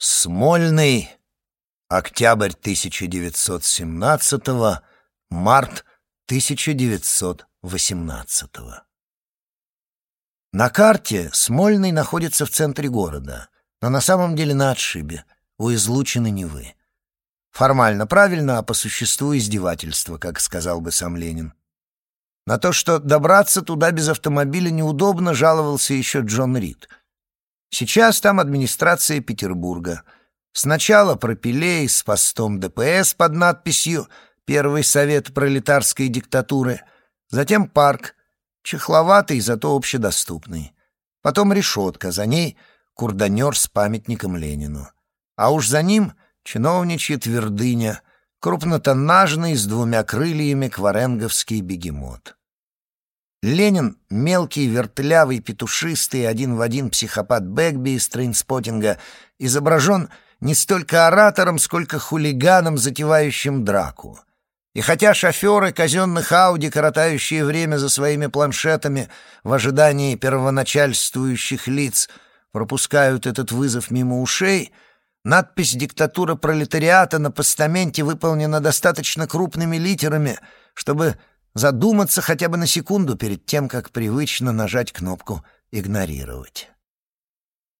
Смольный, октябрь 1917 март 1918 На карте Смольный находится в центре города, но на самом деле на отшибе, у излучины Невы. Формально правильно, а по существу издевательство, как сказал бы сам Ленин. На то, что добраться туда без автомобиля неудобно, жаловался еще Джон Рид. Сейчас там администрация Петербурга. Сначала пропилей с постом ДПС под надписью «Первый совет пролетарской диктатуры», затем парк, чехловатый, зато общедоступный. Потом решетка, за ней курданер с памятником Ленину. А уж за ним чиновничья твердыня, крупнотоннажный с двумя крыльями кваренговский бегемот. Ленин, мелкий, вертлявый, петушистый, один в один психопат Бэгби из трейнспотинга, изображен не столько оратором, сколько хулиганом, затевающим драку. И хотя шоферы казенных Ауди, коротающие время за своими планшетами в ожидании первоначальствующих лиц, пропускают этот вызов мимо ушей, надпись «Диктатура пролетариата» на постаменте выполнена достаточно крупными литерами, чтобы задуматься хотя бы на секунду перед тем, как привычно нажать кнопку «Игнорировать».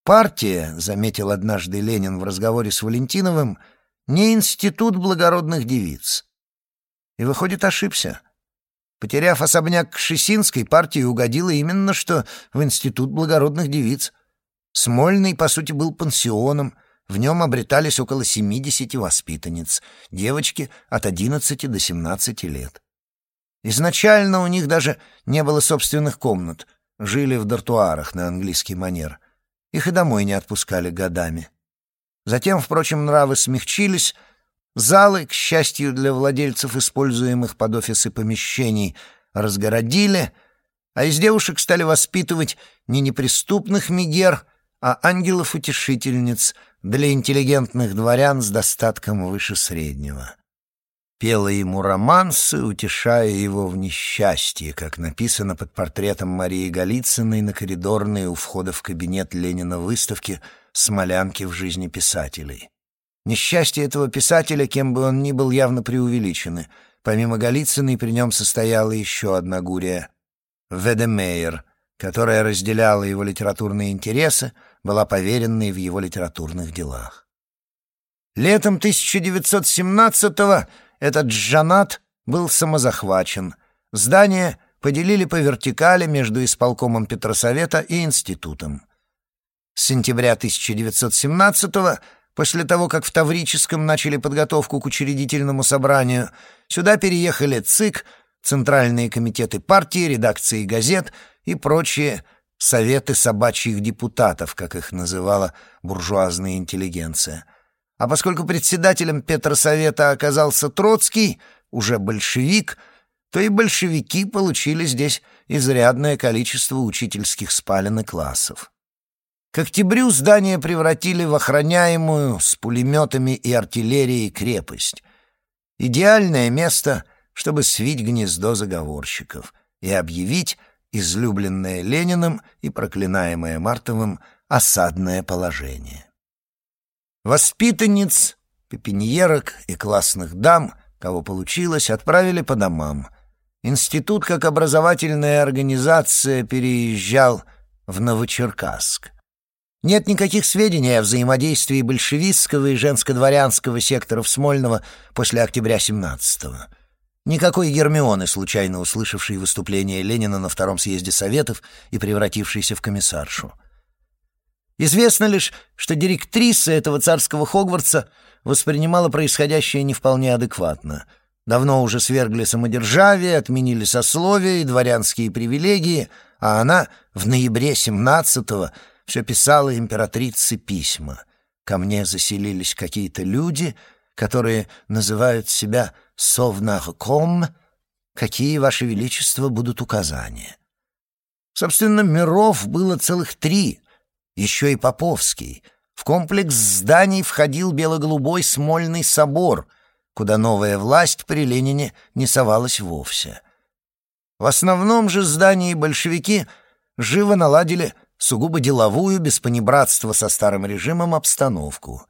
«Партия», — заметил однажды Ленин в разговоре с Валентиновым, — «не институт благородных девиц». И, выходит, ошибся. Потеряв особняк Кшесинской, партия угодила именно что в институт благородных девиц. Смольный, по сути, был пансионом, в нем обретались около 70 воспитанниц, девочки от 11 до 17 лет. Изначально у них даже не было собственных комнат, жили в дартуарах на английский манер. Их и домой не отпускали годами. Затем, впрочем, нравы смягчились, залы, к счастью для владельцев используемых под офисы помещений, разгородили, а из девушек стали воспитывать не неприступных мигер, а ангелов-утешительниц для интеллигентных дворян с достатком выше среднего пела ему романсы, утешая его в несчастье, как написано под портретом Марии Голицыной на коридорной у входа в кабинет Ленина выставки «Смолянки в жизни писателей». Несчастье этого писателя, кем бы он ни был, явно преувеличены. Помимо Голицыной при нем состояла еще одна гурия — Ведемейер, которая разделяла его литературные интересы, была поверенной в его литературных делах. Летом 1917-го этот джанат был самозахвачен. Здание поделили по вертикали между исполкомом Петросовета и институтом. С сентября 1917-го, после того, как в Таврическом начали подготовку к учредительному собранию, сюда переехали ЦИК, Центральные комитеты партии, редакции газет и прочие советы собачьих депутатов, как их называла буржуазная интеллигенция — а поскольку председателем Петросовета оказался Троцкий, уже большевик, то и большевики получили здесь изрядное количество учительских спален и классов. К октябрю здание превратили в охраняемую с пулеметами и артиллерией крепость. Идеальное место, чтобы свить гнездо заговорщиков и объявить излюбленное Лениным и проклинаемое Мартовым осадное положение. Воспитанниц, пепеньерок и классных дам, кого получилось, отправили по домам. Институт как образовательная организация переезжал в Новочеркасск. Нет никаких сведений о взаимодействии большевистского и женско-дворянского секторов Смольного после октября 17-го. Никакой Гермионы, случайно услышавшей выступление Ленина на Втором съезде Советов и превратившейся в комиссаршу. Известно лишь, что директриса этого царского Хогвартса воспринимала происходящее не вполне адекватно. Давно уже свергли самодержавие, отменили сословия и дворянские привилегии, а она в ноябре 17-го все писала императрице письма. Ко мне заселились какие-то люди, которые называют себя «совнарком», какие, Ваше Величество, будут указания. Собственно, миров было целых три — еще и Поповский. В комплекс зданий входил бело-голубой Смольный собор, куда новая власть при Ленине не совалась вовсе. В основном же здании большевики живо наладили сугубо деловую, без панибратства со старым режимом, обстановку.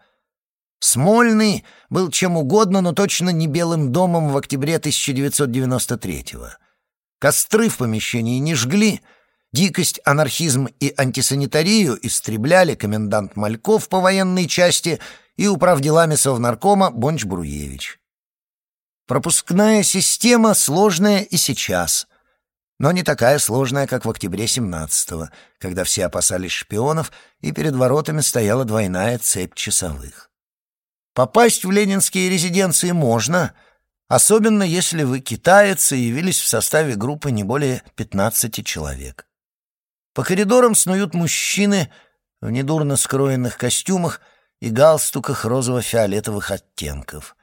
Смольный был чем угодно, но точно не Белым домом в октябре 1993-го. Костры в помещении не жгли, дикость, анархизм и антисанитарию истребляли комендант Мальков по военной части и управделами Совнаркома Бонч-Бруевич. Пропускная система сложная и сейчас — но не такая сложная, как в октябре 17-го, когда все опасались шпионов, и перед воротами стояла двойная цепь часовых. Попасть в ленинские резиденции можно, особенно если вы китаец и явились в составе группы не более 15 человек. По коридорам снуют мужчины в недурно скроенных костюмах и галстуках розово-фиолетовых оттенков.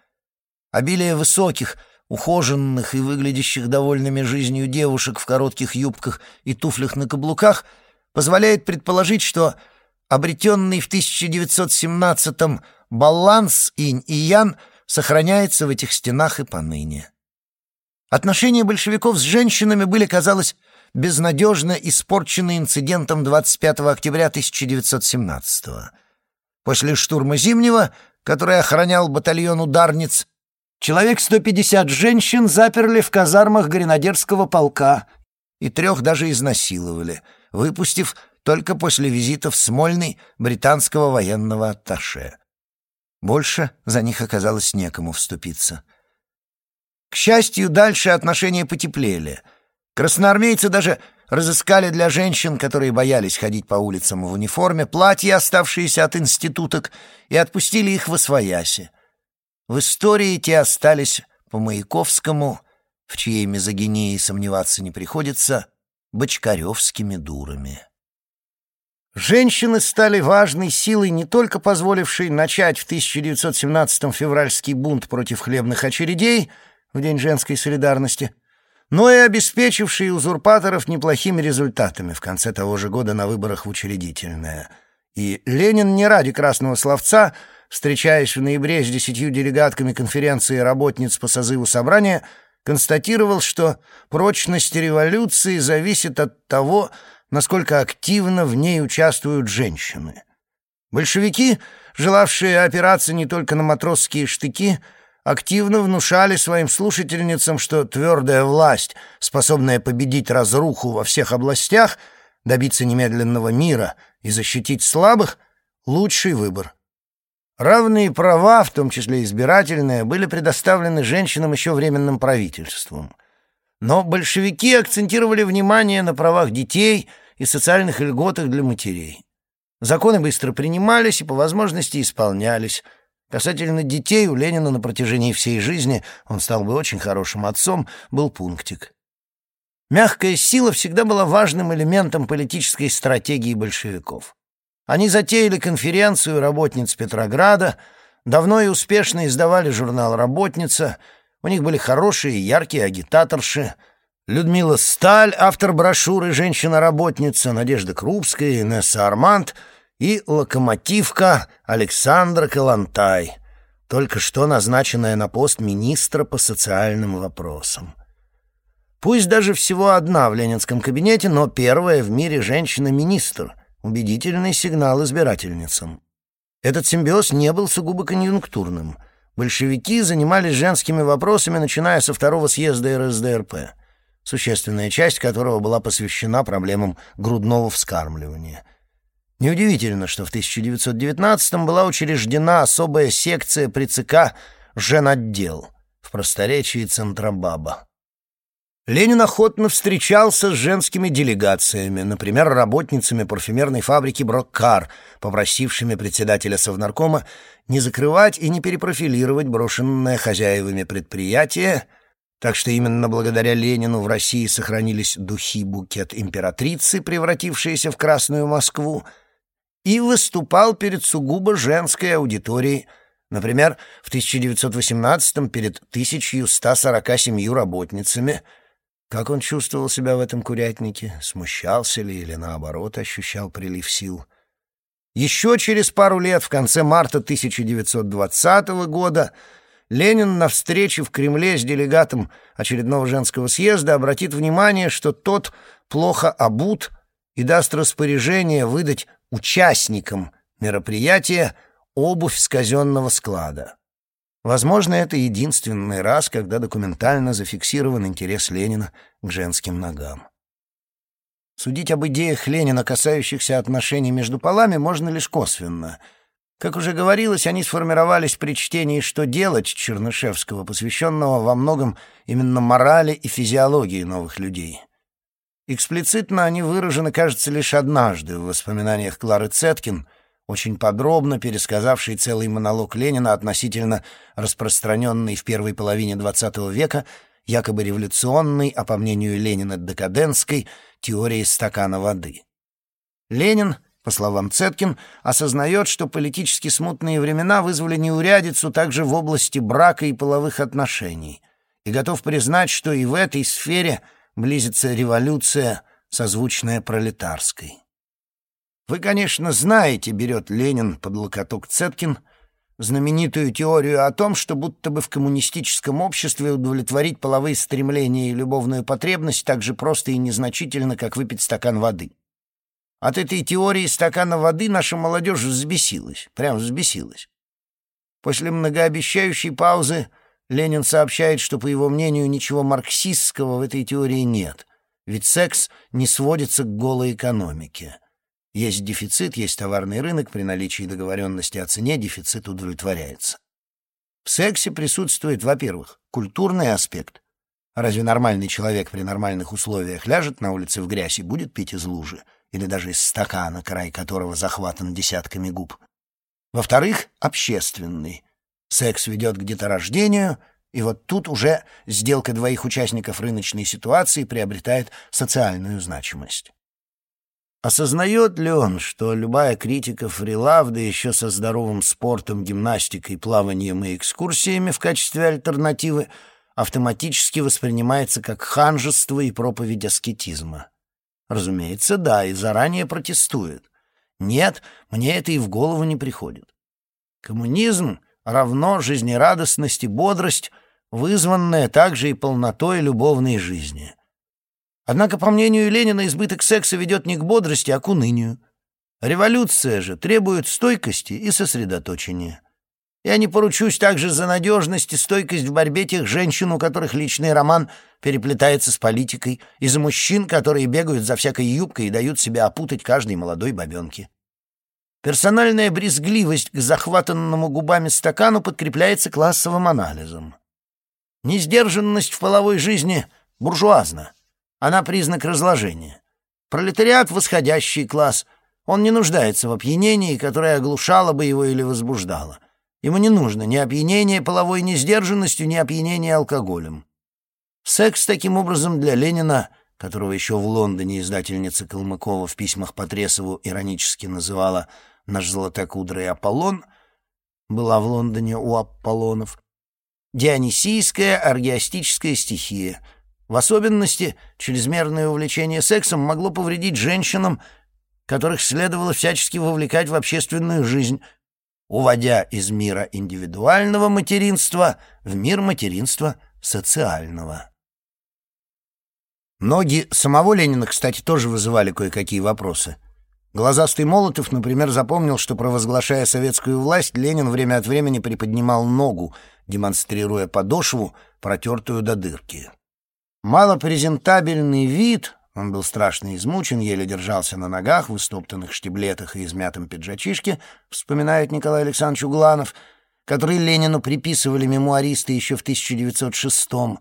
Обилие высоких, ухоженных и выглядящих довольными жизнью девушек в коротких юбках и туфлях на каблуках позволяет предположить, что обретенный в 1917-м баланс инь и ян сохраняется в этих стенах и поныне. Отношения большевиков с женщинами были, казалось, безнадежно испорчены инцидентом 25 октября 1917 -го. После штурма Зимнего, который охранял батальон ударниц, Человек 150 женщин заперли в казармах гренадерского полка и трех даже изнасиловали, выпустив только после визита в Смольный британского военного атташе. Больше за них оказалось некому вступиться. К счастью, дальше отношения потеплели. Красноармейцы даже разыскали для женщин, которые боялись ходить по улицам в униформе, платья, оставшиеся от институток, и отпустили их в освояси. В истории те остались по Маяковскому, в чьей мизогинии сомневаться не приходится, бочкаревскими дурами. Женщины стали важной силой, не только позволившей начать в 1917-м февральский бунт против хлебных очередей в День женской солидарности, но и обеспечившей узурпаторов неплохими результатами в конце того же года на выборах в учредительное. И Ленин не ради красного словца — встречаясь в ноябре с десятью делегатками конференции работниц по созыву собрания, констатировал, что прочность революции зависит от того, насколько активно в ней участвуют женщины. Большевики, желавшие опираться не только на матросские штыки, активно внушали своим слушательницам, что твердая власть, способная победить разруху во всех областях, добиться немедленного мира и защитить слабых — лучший выбор. Равные права, в том числе избирательные, были предоставлены женщинам еще временным правительством. Но большевики акцентировали внимание на правах детей и социальных льготах для матерей. Законы быстро принимались и по возможности исполнялись. Касательно детей у Ленина на протяжении всей жизни, он стал бы очень хорошим отцом, был пунктик. Мягкая сила всегда была важным элементом политической стратегии большевиков. Они затеяли конференцию работниц Петрограда, давно и успешно издавали журнал «Работница», у них были хорошие и яркие агитаторши. Людмила Сталь, автор брошюры «Женщина-работница», Надежда Крупская, Инесса Арманд и локомотивка Александра Калантай, только что назначенная на пост министра по социальным вопросам. Пусть даже всего одна в ленинском кабинете, но первая в мире женщина-министр — убедительный сигнал избирательницам. Этот симбиоз не был сугубо конъюнктурным. Большевики занимались женскими вопросами, начиная со второго съезда РСДРП, существенная часть которого была посвящена проблемам грудного вскармливания. Неудивительно, что в 1919-м была учреждена особая секция при ЦК «Женотдел» в просторечии Центробаба. Ленин охотно встречался с женскими делегациями, например, работницами парфюмерной фабрики «Броккар», попросившими председателя Совнаркома не закрывать и не перепрофилировать брошенное хозяевами предприятие, так что именно благодаря Ленину в России сохранились духи-букет императрицы, превратившиеся в Красную Москву, и выступал перед сугубо женской аудиторией, например, в 1918-м перед 1147 работницами – как он чувствовал себя в этом курятнике? Смущался ли или, наоборот, ощущал прилив сил? Еще через пару лет, в конце марта 1920 года, Ленин на встрече в Кремле с делегатом очередного женского съезда обратит внимание, что тот плохо обут и даст распоряжение выдать участникам мероприятия обувь с казенного склада. Возможно, это единственный раз, когда документально зафиксирован интерес Ленина к женским ногам. Судить об идеях Ленина, касающихся отношений между полами, можно лишь косвенно. Как уже говорилось, они сформировались при чтении «Что делать» Чернышевского, посвященного во многом именно морали и физиологии новых людей. Эксплицитно они выражены, кажется, лишь однажды в воспоминаниях Клары Цеткин, очень подробно пересказавшей целый монолог Ленина относительно распространенной в первой половине XX века якобы революционной, а по мнению Ленина декадентской, теории стакана воды. Ленин, по словам Цеткин, осознает, что политически смутные времена вызвали неурядицу также в области брака и половых отношений, и готов признать, что и в этой сфере близится революция, созвучная пролетарской. Вы, конечно, знаете, берет Ленин под локоток Цеткин, знаменитую теорию о том, что будто бы в коммунистическом обществе удовлетворить половые стремления и любовную потребность так же просто и незначительно, как выпить стакан воды. От этой теории стакана воды наша молодежь взбесилась, прям взбесилась. После многообещающей паузы Ленин сообщает, что, по его мнению, ничего марксистского в этой теории нет, ведь секс не сводится к голой экономике. Есть дефицит, есть товарный рынок, при наличии договоренности о цене дефицит удовлетворяется. В сексе присутствует, во-первых, культурный аспект. Разве нормальный человек при нормальных условиях ляжет на улице в грязь и будет пить из лужи, или даже из стакана, край которого захватан десятками губ? Во-вторых, общественный. Секс ведет к деторождению, и вот тут уже сделка двоих участников рыночной ситуации приобретает социальную значимость. Осознает ли он, что любая критика фрилав, да еще со здоровым спортом, гимнастикой, плаванием и экскурсиями в качестве альтернативы, автоматически воспринимается как ханжество и проповедь аскетизма? Разумеется, да, и заранее протестует. Нет, мне это и в голову не приходит. Коммунизм равно жизнерадостность и бодрость, вызванная также и полнотой любовной жизни — Однако, по мнению Ленина, избыток секса ведет не к бодрости, а к унынию. Революция же требует стойкости и сосредоточения. Я не поручусь также за надежность и стойкость в борьбе тех женщин, у которых личный роман переплетается с политикой, и за мужчин, которые бегают за всякой юбкой и дают себя опутать каждой молодой бабенке. Персональная брезгливость к захватанному губами стакану подкрепляется классовым анализом. Несдержанность в половой жизни буржуазна. Она признак разложения. Пролетариат — восходящий класс. Он не нуждается в опьянении, которое оглушало бы его или возбуждало. Ему не нужно ни опьянение половой несдержанностью, ни опьянение алкоголем. Секс, таким образом, для Ленина, которого еще в Лондоне издательница Калмыкова в письмах Потресову иронически называла «наш золотокудрый Аполлон», была в Лондоне у Аполлонов, дионисийская аргиастическая стихия — в особенности, чрезмерное увлечение сексом могло повредить женщинам, которых следовало всячески вовлекать в общественную жизнь, уводя из мира индивидуального материнства в мир материнства социального. Ноги самого Ленина, кстати, тоже вызывали кое-какие вопросы. Глазастый Молотов, например, запомнил, что, провозглашая советскую власть, Ленин время от времени приподнимал ногу, демонстрируя подошву, протертую до дырки. Малопрезентабельный вид, он был страшно измучен, еле держался на ногах, в истоптанных штиблетах и измятом пиджачишке, вспоминает Николай Александрович Угланов, который Ленину приписывали мемуаристы еще в 1906-м,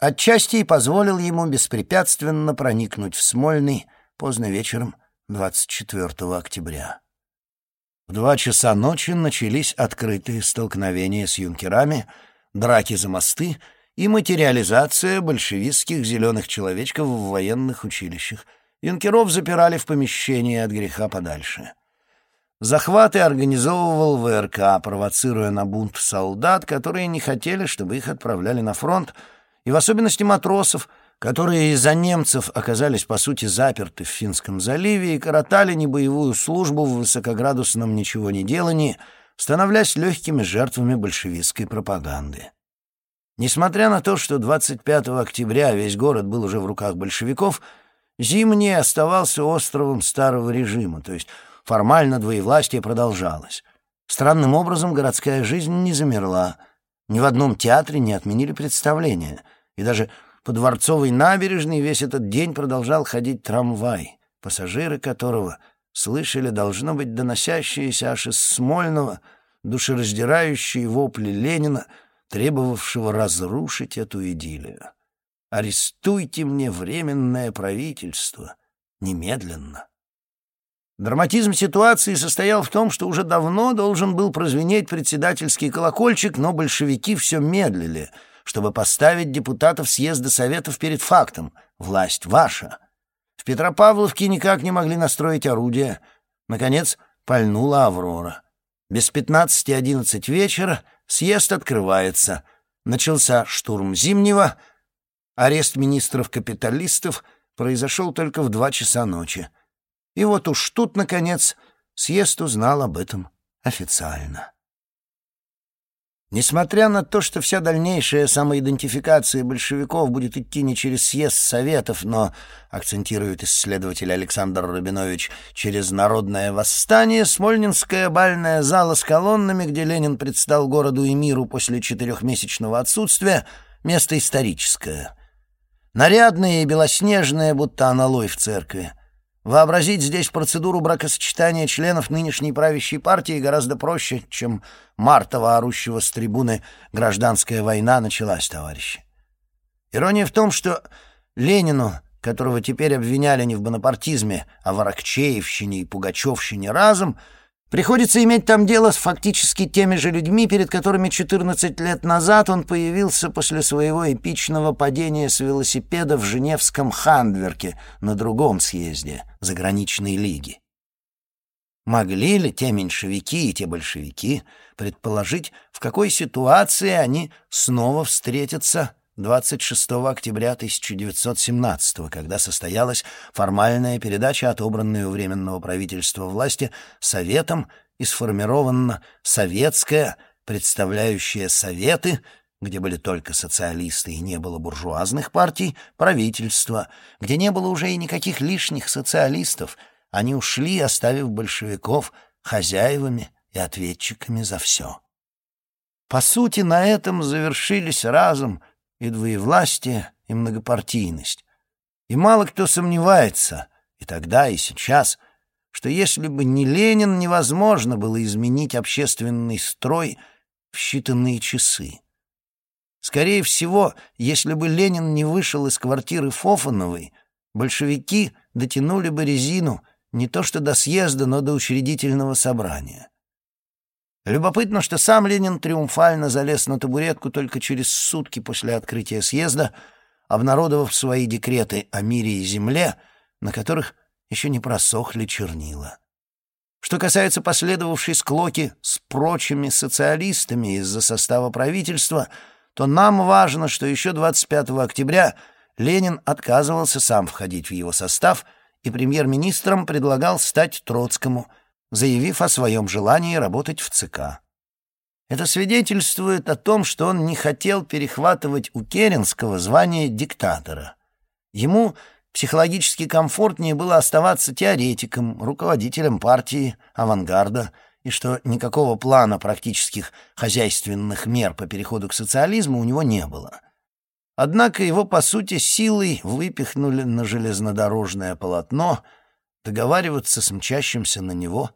отчасти и позволил ему беспрепятственно проникнуть в Смольный поздно вечером 24 октября. В два часа ночи начались открытые столкновения с юнкерами, драки за мосты — и материализация большевистских зеленых человечков в военных училищах. Юнкеров запирали в помещении от греха подальше. Захваты организовывал ВРК, провоцируя на бунт солдат, которые не хотели, чтобы их отправляли на фронт, и в особенности матросов, которые из-за немцев оказались, по сути, заперты в Финском заливе и коротали небоевую службу в высокоградусном ничего не делании, становляясь легкими жертвами большевистской пропаганды. Несмотря на то, что 25 октября весь город был уже в руках большевиков, Зимний оставался островом старого режима, то есть формально двоевластие продолжалось. Странным образом городская жизнь не замерла. Ни в одном театре не отменили представления, и даже по Дворцовой набережной весь этот день продолжал ходить трамвай, пассажиры которого слышали, должно быть, доносящиеся аж из Смольного, душераздирающие вопли Ленина, требовавшего разрушить эту идиллию. Арестуйте мне временное правительство. Немедленно. Драматизм ситуации состоял в том, что уже давно должен был прозвенеть председательский колокольчик, но большевики все медлили, чтобы поставить депутатов съезда Советов перед фактом «власть ваша». В Петропавловке никак не могли настроить орудия. Наконец, пальнула «Аврора». Без пятнадцати одиннадцать вечера съезд открывается. Начался штурм Зимнего — Арест министров-капиталистов произошел только в два часа ночи. И вот уж тут, наконец, съезд узнал об этом официально. Несмотря на то, что вся дальнейшая самоидентификация большевиков будет идти не через съезд Советов, но, акцентирует исследователь Александр Рабинович, через народное восстание, Смольнинская бальная зала с колоннами, где Ленин предстал городу и миру после четырехмесячного отсутствия, место историческое. Нарядные и белоснежные, будто аналой в церкви. Вообразить здесь процедуру бракосочетания членов нынешней правящей партии гораздо проще, чем Мартова, орущего с трибуны «Гражданская война началась, товарищи». Ирония в том, что Ленину, которого теперь обвиняли не в бонапартизме, а в Аракчеевщине и Пугачевщине разом, Приходится иметь там дело с фактически теми же людьми, перед которыми 14 лет назад он появился после своего эпичного падения с велосипеда в Женевском Хандверке на другом съезде заграничной лиги. Могли ли те меньшевики и те большевики предположить, в какой ситуации они снова встретятся 26 октября 1917 когда состоялась формальная передача отобранной у Временного правительства власти Советом и сформирована советская, представляющая Советы, где были только социалисты и не было буржуазных партий, правительство, где не было уже и никаких лишних социалистов. Они ушли, оставив большевиков хозяевами и ответчиками за все. По сути, на этом завершились разом и двоевластие, и многопартийность. И мало кто сомневается, и тогда, и сейчас, что если бы не Ленин, невозможно было изменить общественный строй в считанные часы. Скорее всего, если бы Ленин не вышел из квартиры Фофановой, большевики дотянули бы резину не то что до съезда, но до учредительного собрания. Любопытно, что сам Ленин триумфально залез на табуретку только через сутки после открытия съезда, обнародовав свои декреты о мире и земле, на которых еще не просохли чернила. Что касается последовавшей склоки с прочими социалистами из-за состава правительства, то нам важно, что еще 25 октября Ленин отказывался сам входить в его состав и премьер-министром предлагал стать Троцкому – заявив о своем желании работать в ЦК. Это свидетельствует о том, что он не хотел перехватывать у Керенского звание диктатора. Ему психологически комфортнее было оставаться теоретиком, руководителем партии, авангарда, и что никакого плана практических хозяйственных мер по переходу к социализму у него не было. Однако его, по сути, силой выпихнули на железнодорожное полотно, договариваться с мчащимся на него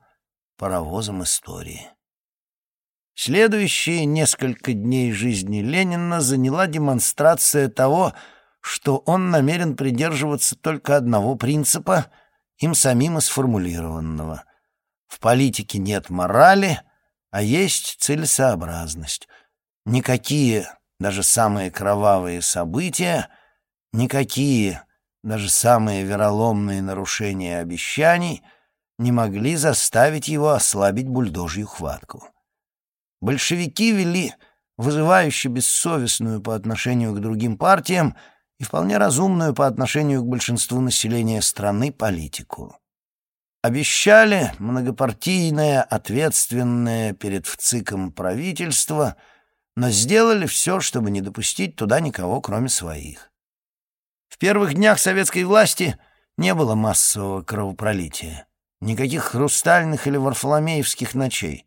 паровозом истории. Следующие несколько дней жизни Ленина заняла демонстрация того, что он намерен придерживаться только одного принципа, им самим и сформулированного. В политике нет морали, а есть целесообразность. Никакие, даже самые кровавые события, никакие, даже самые вероломные нарушения обещаний — не могли заставить его ослабить бульдожью хватку. Большевики вели вызывающе бессовестную по отношению к другим партиям и вполне разумную по отношению к большинству населения страны политику. Обещали многопартийное, ответственное перед ВЦИКом правительство, но сделали все, чтобы не допустить туда никого, кроме своих. В первых днях советской власти не было массового кровопролития, никаких хрустальных или варфоломеевских ночей.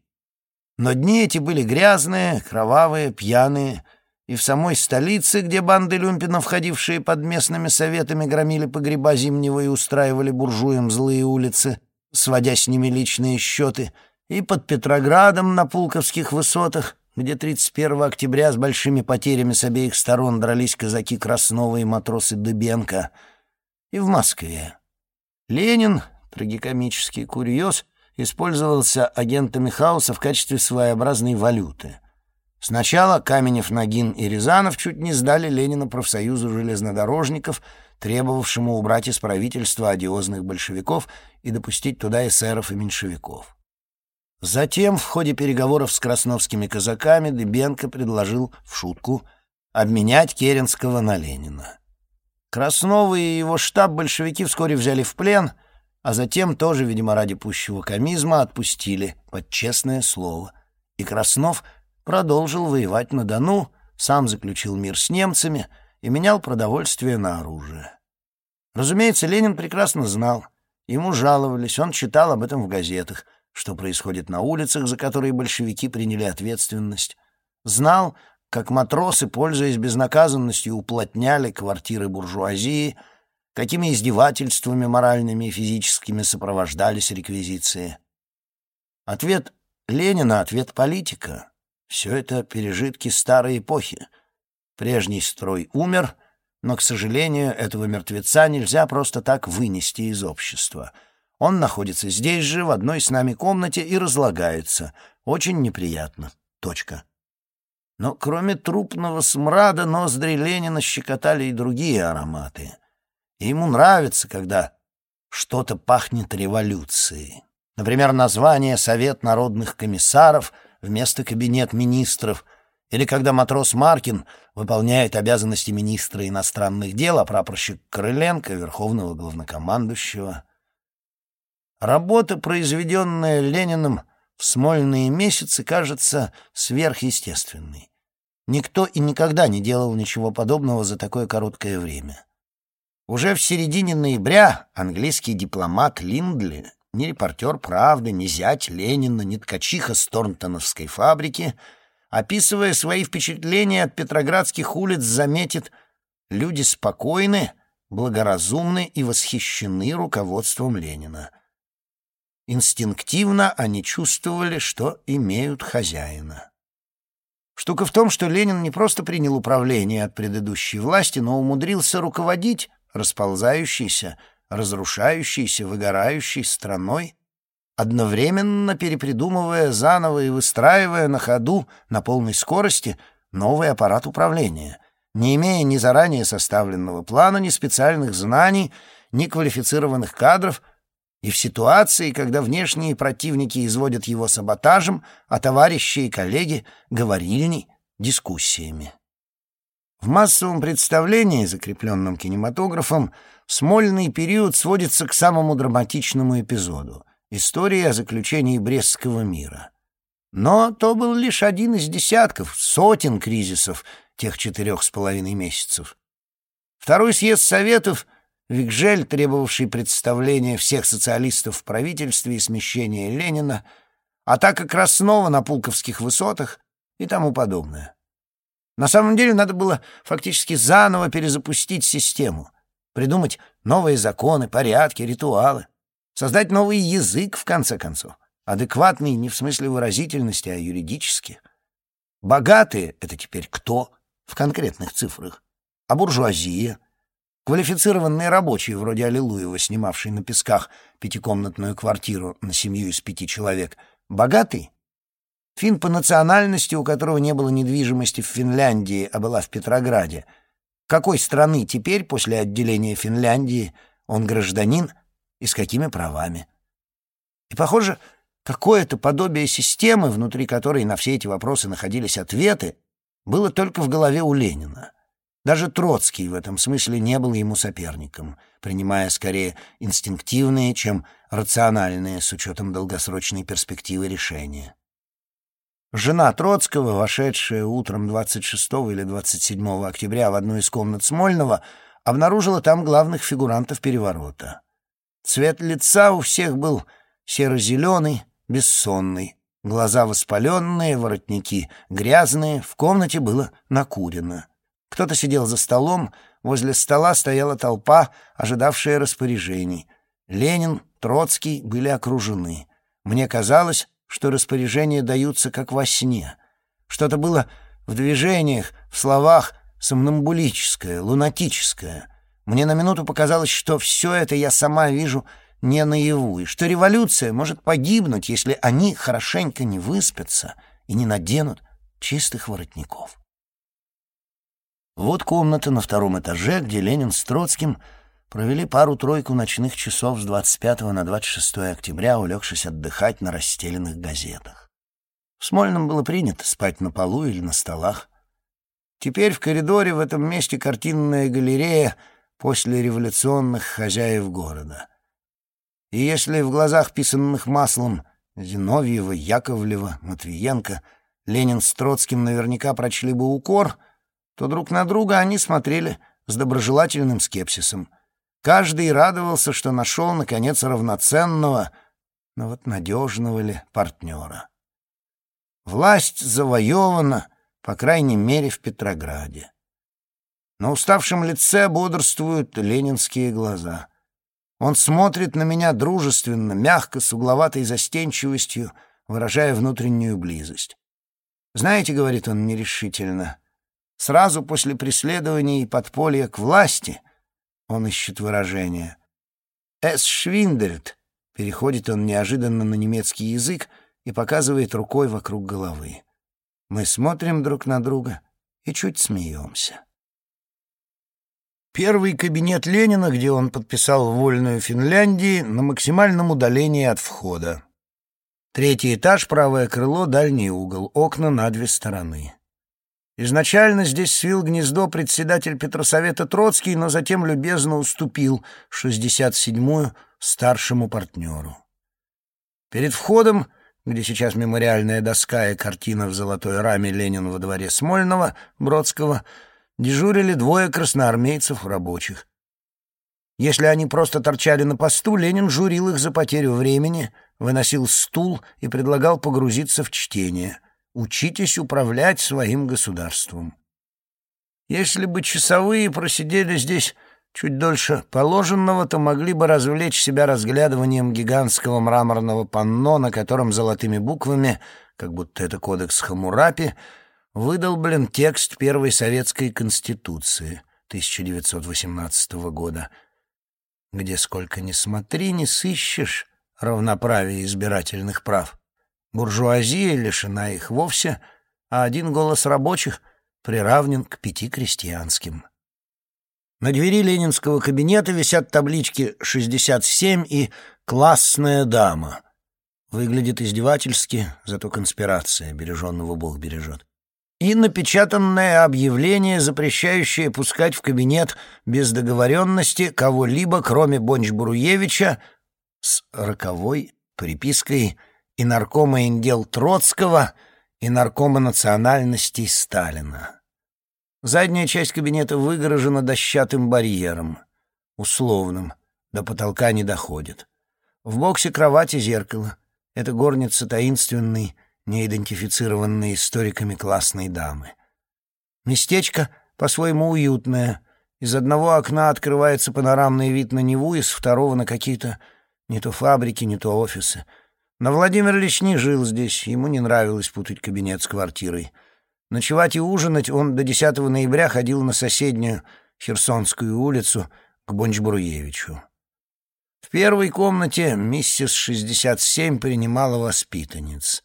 Но дни эти были грязные, кровавые, пьяные, и в самой столице, где банды люмпинов, входившие под местными советами, громили погреба зимнего и устраивали буржуям злые улицы, сводя с ними личные счеты, и под Петроградом на Пулковских высотах, где 31 октября с большими потерями с обеих сторон дрались казаки Краснова и матросы Дыбенко, и в Москве. Ленин, трагикомический курьез, использовался агентами хаоса в качестве своеобразной валюты — Сначала Каменев, Нагин и Рязанов чуть не сдали Ленина профсоюзу железнодорожников, требовавшему убрать из правительства одиозных большевиков и допустить туда эсеров и меньшевиков. Затем, в ходе переговоров с красновскими казаками, Дыбенко предложил в шутку обменять Керенского на Ленина. Краснова и его штаб большевики вскоре взяли в плен, а затем тоже, видимо, ради пущего комизма, отпустили под честное слово. И Краснов — продолжил воевать на Дону, сам заключил мир с немцами и менял продовольствие на оружие. Разумеется, Ленин прекрасно знал. Ему жаловались, он читал об этом в газетах, что происходит на улицах, за которые большевики приняли ответственность. Знал, как матросы, пользуясь безнаказанностью, уплотняли квартиры буржуазии, какими издевательствами моральными и физическими сопровождались реквизиции. Ответ Ленина — ответ политика. Все это пережитки старой эпохи. Прежний строй умер, но, к сожалению, этого мертвеца нельзя просто так вынести из общества. Он находится здесь же, в одной с нами комнате, и разлагается. Очень неприятно. Точка. Но кроме трупного смрада ноздри Ленина щекотали и другие ароматы. И ему нравится, когда что-то пахнет революцией. Например, название «Совет народных комиссаров» — вместо кабинет министров, или когда матрос Маркин выполняет обязанности министра иностранных дел, а прапорщик Крыленко — верховного главнокомандующего. Работа, произведенная Лениным в смольные месяцы, кажется сверхъестественной. Никто и никогда не делал ничего подобного за такое короткое время. Уже в середине ноября английский дипломат Линдли ни репортер «Правды», ни зять Ленина, ни ткачиха с Торнтоновской фабрики, описывая свои впечатления от петроградских улиц, заметит «Люди спокойны, благоразумны и восхищены руководством Ленина». Инстинктивно они чувствовали, что имеют хозяина. Штука в том, что Ленин не просто принял управление от предыдущей власти, но умудрился руководить расползающейся, разрушающейся, выгорающей страной, одновременно перепридумывая заново и выстраивая на ходу на полной скорости новый аппарат управления, не имея ни заранее составленного плана, ни специальных знаний, ни квалифицированных кадров, и в ситуации, когда внешние противники изводят его саботажем, а товарищи и коллеги — говорильней, дискуссиями. В массовом представлении, закрепленном кинематографом, Смольный период сводится к самому драматичному эпизоду — истории о заключении Брестского мира. Но то был лишь один из десятков, сотен кризисов тех четырех с половиной месяцев. Второй съезд Советов — Викжель, требовавший представления всех социалистов в правительстве и смещения Ленина, атака Краснова на Пулковских высотах и тому подобное. На самом деле надо было фактически заново перезапустить систему, придумать новые законы, порядки, ритуалы, создать новый язык, в конце концов, адекватный не в смысле выразительности, а юридически. Богатые — это теперь кто в конкретных цифрах? А буржуазия? Квалифицированные рабочие, вроде Аллилуева, снимавший на песках пятикомнатную квартиру на семью из пяти человек, богатый? Фин по национальности, у которого не было недвижимости в Финляндии, а была в Петрограде — какой страны теперь, после отделения Финляндии, он гражданин и с какими правами. И, похоже, какое-то подобие системы, внутри которой на все эти вопросы находились ответы, было только в голове у Ленина. Даже Троцкий в этом смысле не был ему соперником, принимая скорее инстинктивные, чем рациональные с учетом долгосрочной перспективы решения. Жена Троцкого, вошедшая утром 26 или 27 октября в одну из комнат Смольного, обнаружила там главных фигурантов переворота. Цвет лица у всех был серо-зеленый, бессонный, глаза воспаленные, воротники грязные, в комнате было накурено. Кто-то сидел за столом, возле стола стояла толпа, ожидавшая распоряжений. Ленин, Троцкий были окружены. Мне казалось, что распоряжения даются как во сне. Что-то было в движениях, в словах сомнамбулическое, лунатическое. Мне на минуту показалось, что все это я сама вижу не наяву, и что революция может погибнуть, если они хорошенько не выспятся и не наденут чистых воротников. Вот комната на втором этаже, где Ленин с Троцким провели пару-тройку ночных часов с 25 на 26 октября, улегшись отдыхать на расстеленных газетах. В Смольном было принято спать на полу или на столах. Теперь в коридоре в этом месте картинная галерея после революционных хозяев города. И если в глазах, писанных маслом, Зиновьева, Яковлева, Матвиенко, Ленин с Троцким наверняка прочли бы укор, то друг на друга они смотрели с доброжелательным скепсисом. Каждый радовался, что нашел, наконец, равноценного, но вот надежного ли партнера. Власть завоевана, по крайней мере, в Петрограде. На уставшем лице бодрствуют ленинские глаза. Он смотрит на меня дружественно, мягко, с угловатой застенчивостью, выражая внутреннюю близость. «Знаете, — говорит он нерешительно, — сразу после преследования и подполья к власти он ищет выражение. «Эс швиндерт», — переходит он неожиданно на немецкий язык и показывает рукой вокруг головы. Мы смотрим друг на друга и чуть смеемся. Первый кабинет Ленина, где он подписал вольную Финляндии, на максимальном удалении от входа. Третий этаж, правое крыло, дальний угол, окна на две стороны. Изначально здесь свил гнездо председатель Петросовета Троцкий, но затем любезно уступил 67-ю старшему партнеру. Перед входом где сейчас мемориальная доска и картина в золотой раме Ленина во дворе Смольного, Бродского, дежурили двое красноармейцев рабочих. Если они просто торчали на посту, Ленин журил их за потерю времени, выносил стул и предлагал погрузиться в чтение. «Учитесь управлять своим государством». Если бы часовые просидели здесь чуть дольше положенного, то могли бы развлечь себя разглядыванием гигантского мраморного панно, на котором золотыми буквами, как будто это кодекс Хамурапи, выдолблен текст первой советской конституции 1918 года, где сколько ни смотри, не сыщешь равноправия избирательных прав. Буржуазия лишена их вовсе, а один голос рабочих приравнен к пяти крестьянским. На двери ленинского кабинета висят таблички «67» и «Классная дама». Выглядит издевательски, зато конспирация, береженного Бог бережет. И напечатанное объявление, запрещающее пускать в кабинет без договоренности кого-либо, кроме Бонч-Бруевича, с роковой припиской и наркоминдел Троцкого, и наркома национальностей Сталина. Задняя часть кабинета выгорожена дощатым барьером, условным, до потолка не доходит. В боксе кровать и зеркало. Это горница таинственной, неидентифицированной историками классной дамы. Местечко по-своему уютное. Из одного окна открывается панорамный вид на Неву, из второго — на какие-то не то фабрики, не то офисы. Но Владимир Ильич не жил здесь, ему не нравилось путать кабинет с квартирой — Ночевать и ужинать он до 10 ноября ходил на соседнюю Херсонскую улицу к Бончбуруевичу. В первой комнате миссис 67 принимала воспитанниц.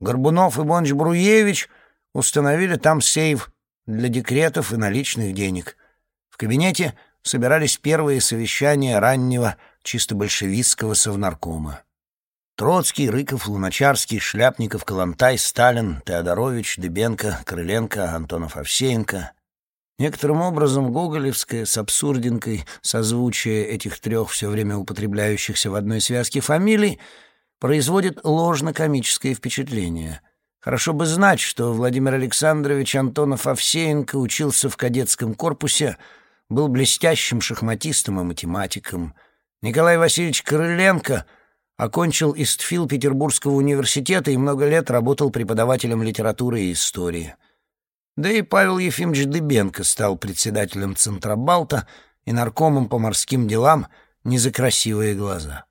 Горбунов и Бончбруевич установили там сейф для декретов и наличных денег. В кабинете собирались первые совещания раннего чисто большевистского совнаркома. Троцкий, Рыков, Луначарский, Шляпников, Калантай, Сталин, Теодорович, Дыбенко, Крыленко, Антонов Овсеенко. Некоторым образом гоголевское с абсурдинкой созвучие этих трех все время употребляющихся в одной связке фамилий производит ложно-комическое впечатление. Хорошо бы знать, что Владимир Александрович Антонов Овсеенко учился в кадетском корпусе был блестящим шахматистом и математиком. Николай Васильевич Крыленко окончил Истфил Петербургского университета и много лет работал преподавателем литературы и истории. Да и Павел Ефимович Дыбенко стал председателем Центробалта и наркомом по морским делам не за красивые глаза.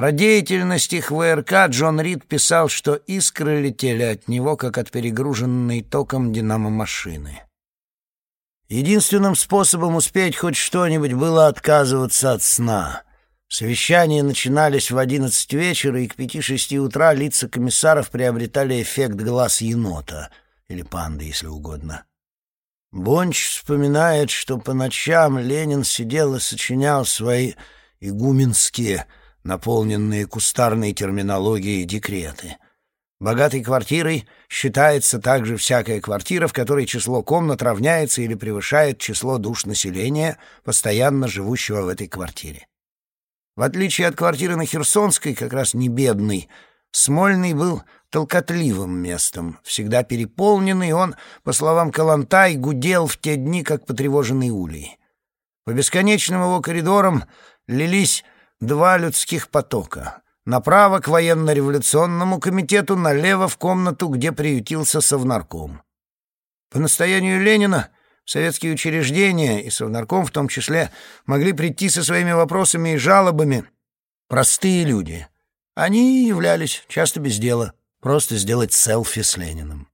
Про деятельность их ВРК Джон Рид писал, что искры летели от него, как от перегруженной током динамо-машины. Единственным способом успеть хоть что-нибудь было отказываться от сна. Совещания начинались в одиннадцать вечера, и к пяти-шести утра лица комиссаров приобретали эффект глаз енота, или панды, если угодно. Бонч вспоминает, что по ночам Ленин сидел и сочинял свои игуменские, наполненные кустарной терминологией декреты — Богатой квартирой считается также всякая квартира, в которой число комнат равняется или превышает число душ населения, постоянно живущего в этой квартире. В отличие от квартиры на Херсонской, как раз не бедной, Смольный был толкотливым местом, всегда переполненный, он, по словам Калантай, гудел в те дни, как потревоженный улей. По бесконечным его коридорам лились два людских потока — Направо к военно-революционному комитету, налево в комнату, где приютился Совнарком. По настоянию Ленина советские учреждения, и Совнарком в том числе, могли прийти со своими вопросами и жалобами простые люди. Они являлись, часто без дела, просто сделать селфи с Лениным.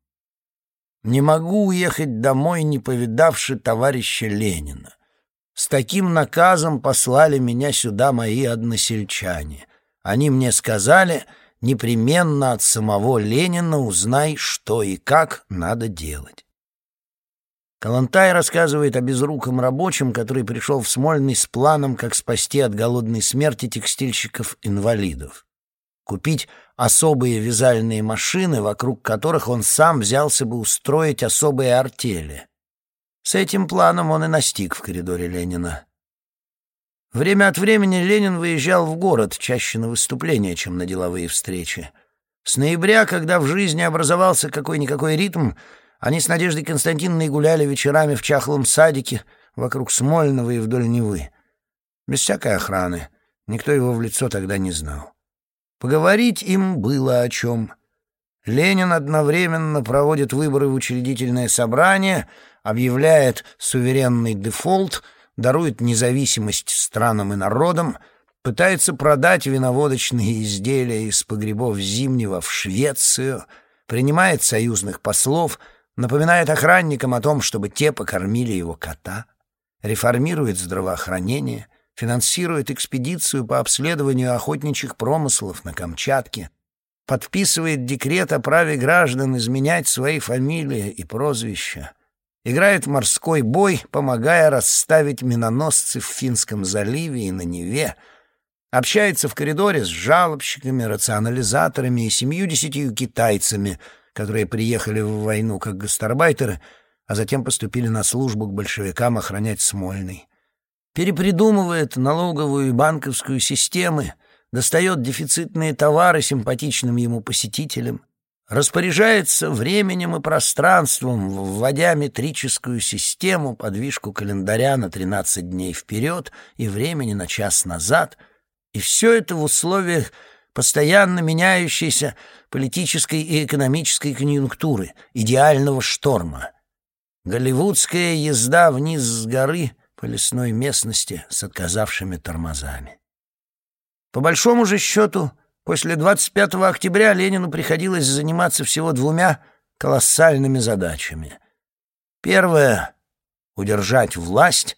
«Не могу уехать домой, не повидавши товарища Ленина. С таким наказом послали меня сюда мои односельчане». Они мне сказали, непременно от самого Ленина узнай, что и как надо делать. Калантай рассказывает о безруком рабочем, который пришел в Смольный с планом, как спасти от голодной смерти текстильщиков-инвалидов. Купить особые вязальные машины, вокруг которых он сам взялся бы устроить особые артели. С этим планом он и настиг в коридоре Ленина. Время от времени Ленин выезжал в город, чаще на выступления, чем на деловые встречи. С ноября, когда в жизни образовался какой-никакой ритм, они с Надеждой Константиновной гуляли вечерами в чахлом садике вокруг Смольного и вдоль Невы. Без всякой охраны. Никто его в лицо тогда не знал. Поговорить им было о чем. Ленин одновременно проводит выборы в учредительное собрание, объявляет суверенный дефолт — дарует независимость странам и народам, пытается продать виноводочные изделия из погребов Зимнего в Швецию, принимает союзных послов, напоминает охранникам о том, чтобы те покормили его кота, реформирует здравоохранение, финансирует экспедицию по обследованию охотничьих промыслов на Камчатке, подписывает декрет о праве граждан изменять свои фамилии и прозвища, играет морской бой, помогая расставить миноносцы в Финском заливе и на Неве, общается в коридоре с жалобщиками, рационализаторами и семью-десятью китайцами, которые приехали в войну как гастарбайтеры, а затем поступили на службу к большевикам охранять Смольный. Перепридумывает налоговую и банковскую системы, достает дефицитные товары симпатичным ему посетителям, распоряжается временем и пространством, вводя метрическую систему, подвижку календаря на 13 дней вперед и времени на час назад, и все это в условиях постоянно меняющейся политической и экономической конъюнктуры, идеального шторма. Голливудская езда вниз с горы по лесной местности с отказавшими тормозами. По большому же счету, После 25 октября Ленину приходилось заниматься всего двумя колоссальными задачами. Первое — удержать власть.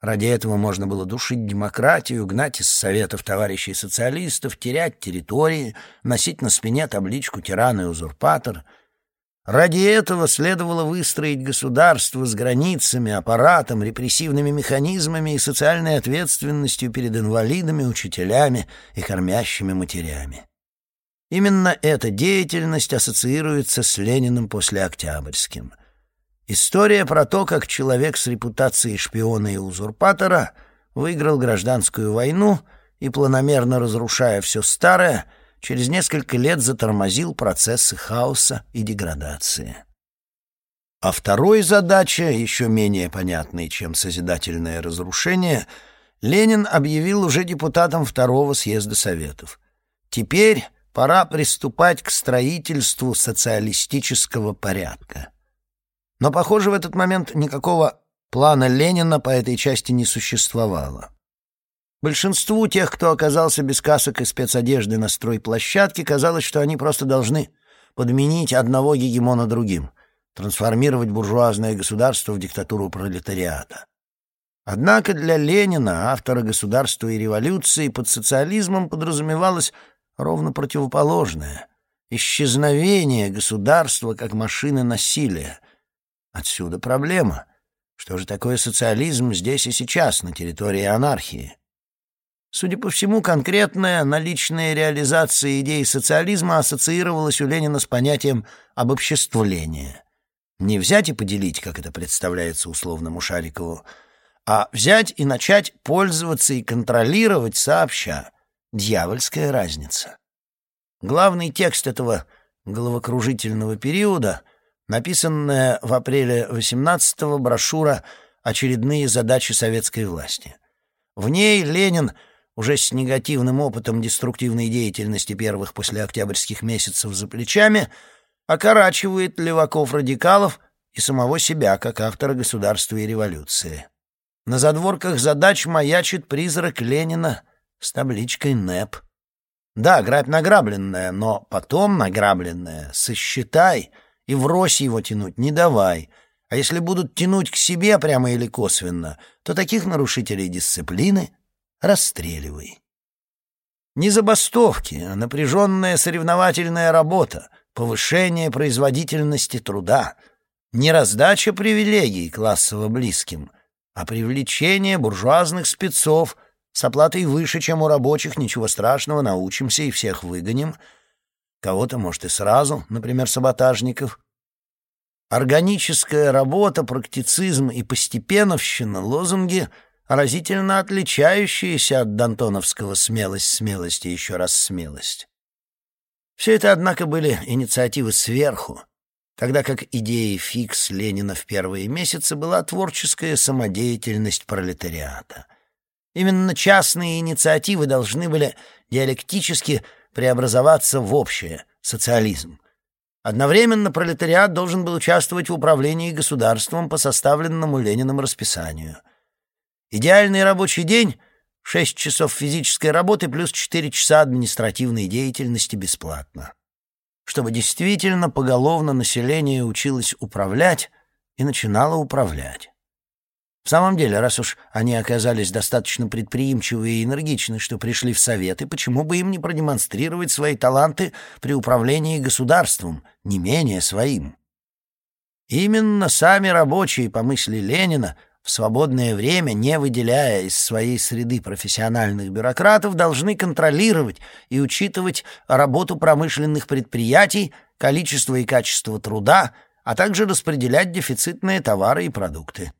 Ради этого можно было душить демократию, гнать из советов товарищей социалистов, терять территории, носить на спине табличку «Тиран и узурпатор», Ради этого следовало выстроить государство с границами, аппаратом, репрессивными механизмами и социальной ответственностью перед инвалидами, учителями и кормящими матерями. Именно эта деятельность ассоциируется с Лениным после Октябрьским. История про то, как человек с репутацией шпиона и узурпатора выиграл гражданскую войну и, планомерно разрушая все старое, через несколько лет затормозил процессы хаоса и деградации. А второй задача, еще менее понятной, чем созидательное разрушение, Ленин объявил уже депутатом второго съезда Советов. Теперь пора приступать к строительству социалистического порядка. Но, похоже, в этот момент никакого плана Ленина по этой части не существовало. Большинству тех, кто оказался без касок и спецодежды на стройплощадке, казалось, что они просто должны подменить одного гегемона другим — трансформировать буржуазное государство в диктатуру пролетариата. Однако для Ленина, автора государства и революции, под социализмом подразумевалось ровно противоположное — исчезновение государства как машины насилия. Отсюда проблема. Что же такое социализм здесь и сейчас, на территории анархии? Судя по всему, конкретная наличная реализация идеи социализма ассоциировалась у Ленина с понятием обобществления — не взять и поделить, как это представляется условному Шарикову, а взять и начать пользоваться и контролировать сообща. Дьявольская разница. Главный текст этого головокружительного периода, написанная в апреле 18-го брошюра «Очередные задачи советской власти». В ней Ленин, уже с негативным опытом деструктивной деятельности первых послеоктябрьских месяцев за плечами, окорачивает леваков-радикалов и самого себя, как автора государства и революции. На задворках задач маячит призрак Ленина с табличкой «НЭП». Да, грабь награбленная, но потом награбленная сосчитай и врозь его тянуть не давай. А если будут тянуть к себе прямо или косвенно, то таких нарушителей дисциплины расстреливай. Не забастовки, а напряженная соревновательная работа — повышение производительности труда, не раздача привилегий классово близким, а привлечение буржуазных спецов с оплатой выше, чем у рабочих, ничего страшного, научимся и всех выгоним. Кого-то, может, и сразу, например, саботажников. Органическая работа, практицизм и постепеновщина — лозунги, разительно отличающиеся от дантоновского «смелость, смелость и еще раз смелость». Все это, однако, были инициативы сверху, тогда как идеей фикс Ленина в первые месяцы была творческая самодеятельность пролетариата. Именно частные инициативы должны были диалектически преобразоваться в общее — социализм. Одновременно пролетариат должен был участвовать в управлении государством по составленному Лениным расписанию. Идеальный рабочий день — Шесть часов физической работы плюс четыре часа административной деятельности бесплатно. Чтобы действительно поголовно население училось управлять и начинало управлять. В самом деле, раз уж они оказались достаточно предприимчивы и энергичны, что пришли в Советы, почему бы им не продемонстрировать свои таланты при управлении государством, не менее своим? Именно сами рабочие, по мысли Ленина, в свободное время, не выделяя из своей среды профессиональных бюрократов, должны контролировать и учитывать работу промышленных предприятий, количество и качество труда, а также распределять дефицитные товары и продукты.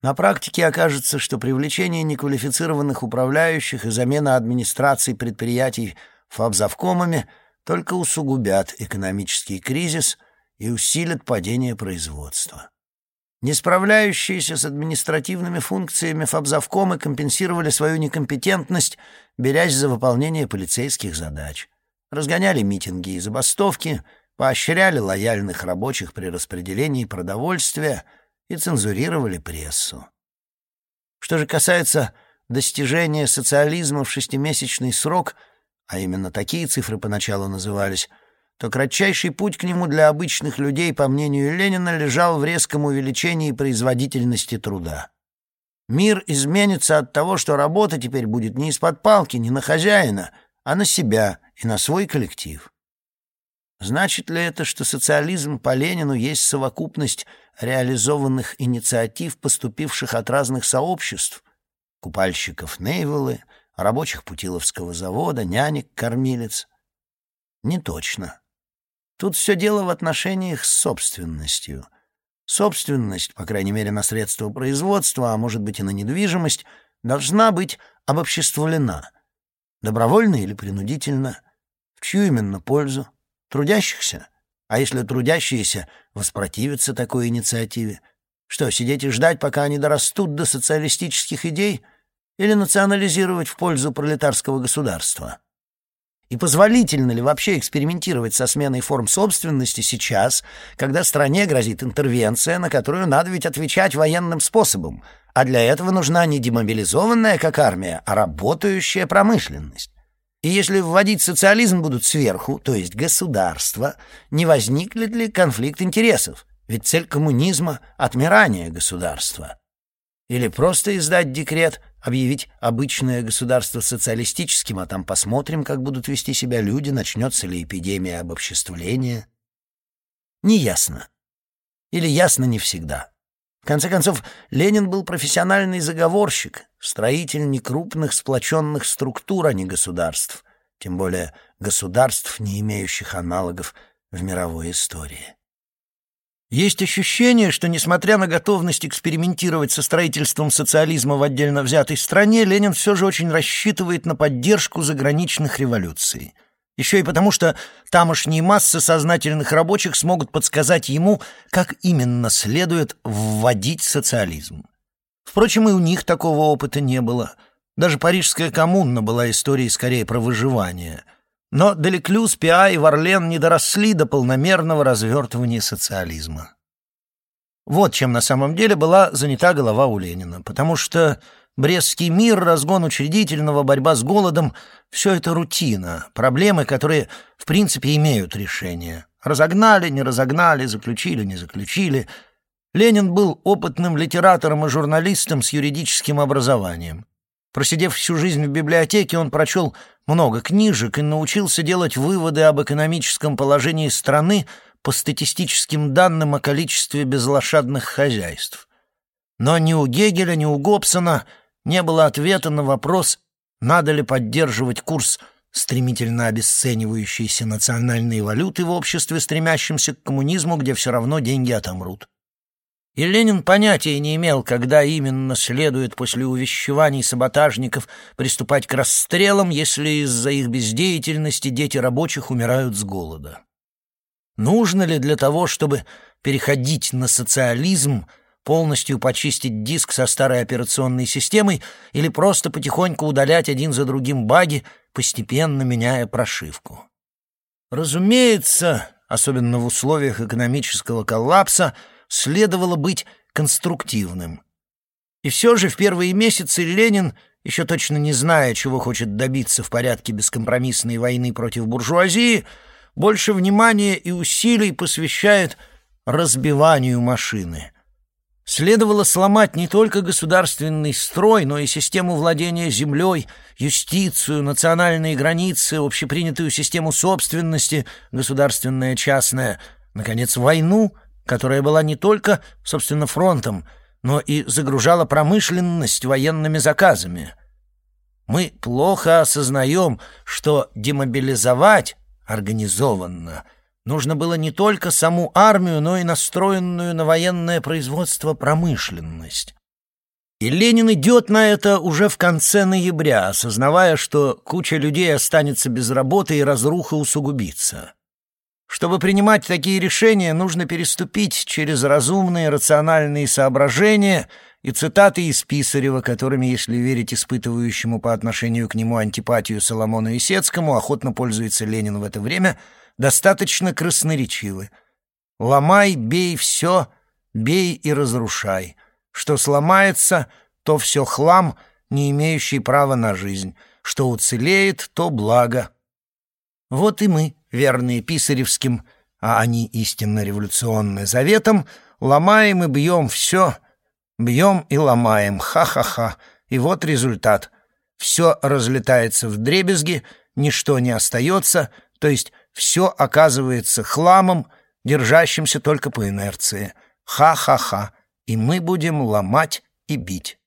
На практике окажется, что привлечение неквалифицированных управляющих и замена администрации предприятий фабзавкомами только усугубят экономический кризис и усилят падение производства. Не справляющиеся с административными функциями фабзавкомы компенсировали свою некомпетентность, берясь за выполнение полицейских задач. Разгоняли митинги и забастовки, поощряли лояльных рабочих при распределении продовольствия и цензурировали прессу. Что же касается достижения социализма в шестимесячный срок, а именно такие цифры поначалу назывались – то кратчайший путь к нему для обычных людей, по мнению Ленина, лежал в резком увеличении производительности труда. Мир изменится от того, что работа теперь будет не из-под палки, не на хозяина, а на себя и на свой коллектив. Значит ли это, что социализм по Ленину есть совокупность реализованных инициатив, поступивших от разных сообществ? Купальщиков Нейвеллы, рабочих Путиловского завода, нянек-кормилец? Не точно. Тут все дело в отношениях с собственностью. Собственность, по крайней мере, на средства производства, а может быть и на недвижимость, должна быть обобществлена. Добровольно или принудительно? В чью именно пользу? Трудящихся? А если трудящиеся воспротивятся такой инициативе? Что, сидеть и ждать, пока они дорастут до социалистических идей? Или национализировать в пользу пролетарского государства? И позволительно ли вообще экспериментировать со сменой форм собственности сейчас, когда стране грозит интервенция, на которую надо ведь отвечать военным способом, а для этого нужна не демобилизованная, как армия, а работающая промышленность? И если вводить социализм будут сверху, то есть государство, не возникнет ли конфликт интересов? Ведь цель коммунизма — отмирание государства. Или просто издать декрет, объявить обычное государство социалистическим, а там посмотрим, как будут вести себя люди, начнется ли эпидемия обобществления. Неясно. Или ясно не всегда. В конце концов, Ленин был профессиональный заговорщик, строитель некрупных сплоченных структур, а не государств, тем более государств, не имеющих аналогов в мировой истории. Есть ощущение, что, несмотря на готовность экспериментировать со строительством социализма в отдельно взятой стране, Ленин все же очень рассчитывает на поддержку заграничных революций. Еще и потому, что тамошние массы сознательных рабочих смогут подсказать ему, как именно следует вводить социализм. Впрочем, и у них такого опыта не было. Даже парижская коммуна была историей скорее про выживание — но Делеклюз, Пиа и Варлен не доросли до полномерного развертывания социализма. Вот чем на самом деле была занята голова у Ленина, потому что Брестский мир, разгон учредительного, борьба с голодом — все это рутина, проблемы, которые в принципе имеют решение. Разогнали, не разогнали, заключили, не заключили. Ленин был опытным литератором и журналистом с юридическим образованием. Просидев всю жизнь в библиотеке, он прочел много книжек и научился делать выводы об экономическом положении страны по статистическим данным о количестве безлошадных хозяйств. Но ни у Гегеля, ни у Гобсона не было ответа на вопрос, надо ли поддерживать курс стремительно обесценивающейся национальной валюты в обществе, стремящемся к коммунизму, где все равно деньги отомрут. И Ленин понятия не имел, когда именно следует после увещеваний саботажников приступать к расстрелам, если из-за их бездеятельности дети рабочих умирают с голода. Нужно ли для того, чтобы переходить на социализм, полностью почистить диск со старой операционной системой или просто потихоньку удалять один за другим баги, постепенно меняя прошивку? Разумеется, особенно в условиях экономического коллапса, следовало быть конструктивным. И все же в первые месяцы Ленин, еще точно не зная, чего хочет добиться в порядке бескомпромиссной войны против буржуазии, больше внимания и усилий посвящает разбиванию машины. Следовало сломать не только государственный строй, но и систему владения землей, юстицию, национальные границы, общепринятую систему собственности, государственная, частная, наконец, войну — которая была не только, собственно, фронтом, но и загружала промышленность военными заказами. Мы плохо осознаем, что демобилизовать организованно нужно было не только саму армию, но и настроенную на военное производство промышленность. И Ленин идет на это уже в конце ноября, осознавая, что куча людей останется без работы и разруха усугубится. Чтобы принимать такие решения, нужно переступить через разумные рациональные соображения и цитаты из Писарева, которыми, если верить испытывающему по отношению к нему антипатию Соломону Исецкому, охотно пользуется Ленин в это время, достаточно красноречивы. «Ломай, бей все, бей и разрушай. Что сломается, то все хлам, не имеющий права на жизнь. Что уцелеет, то благо». Вот и мы, верные писаревским, а они истинно революционные заветом, ломаем и бьем все, бьем и ломаем, ха-ха-ха. И вот результат. Все разлетается в дребезги, ничто не остается, то есть все оказывается хламом, держащимся только по инерции. Ха-ха-ха. И мы будем ломать и бить.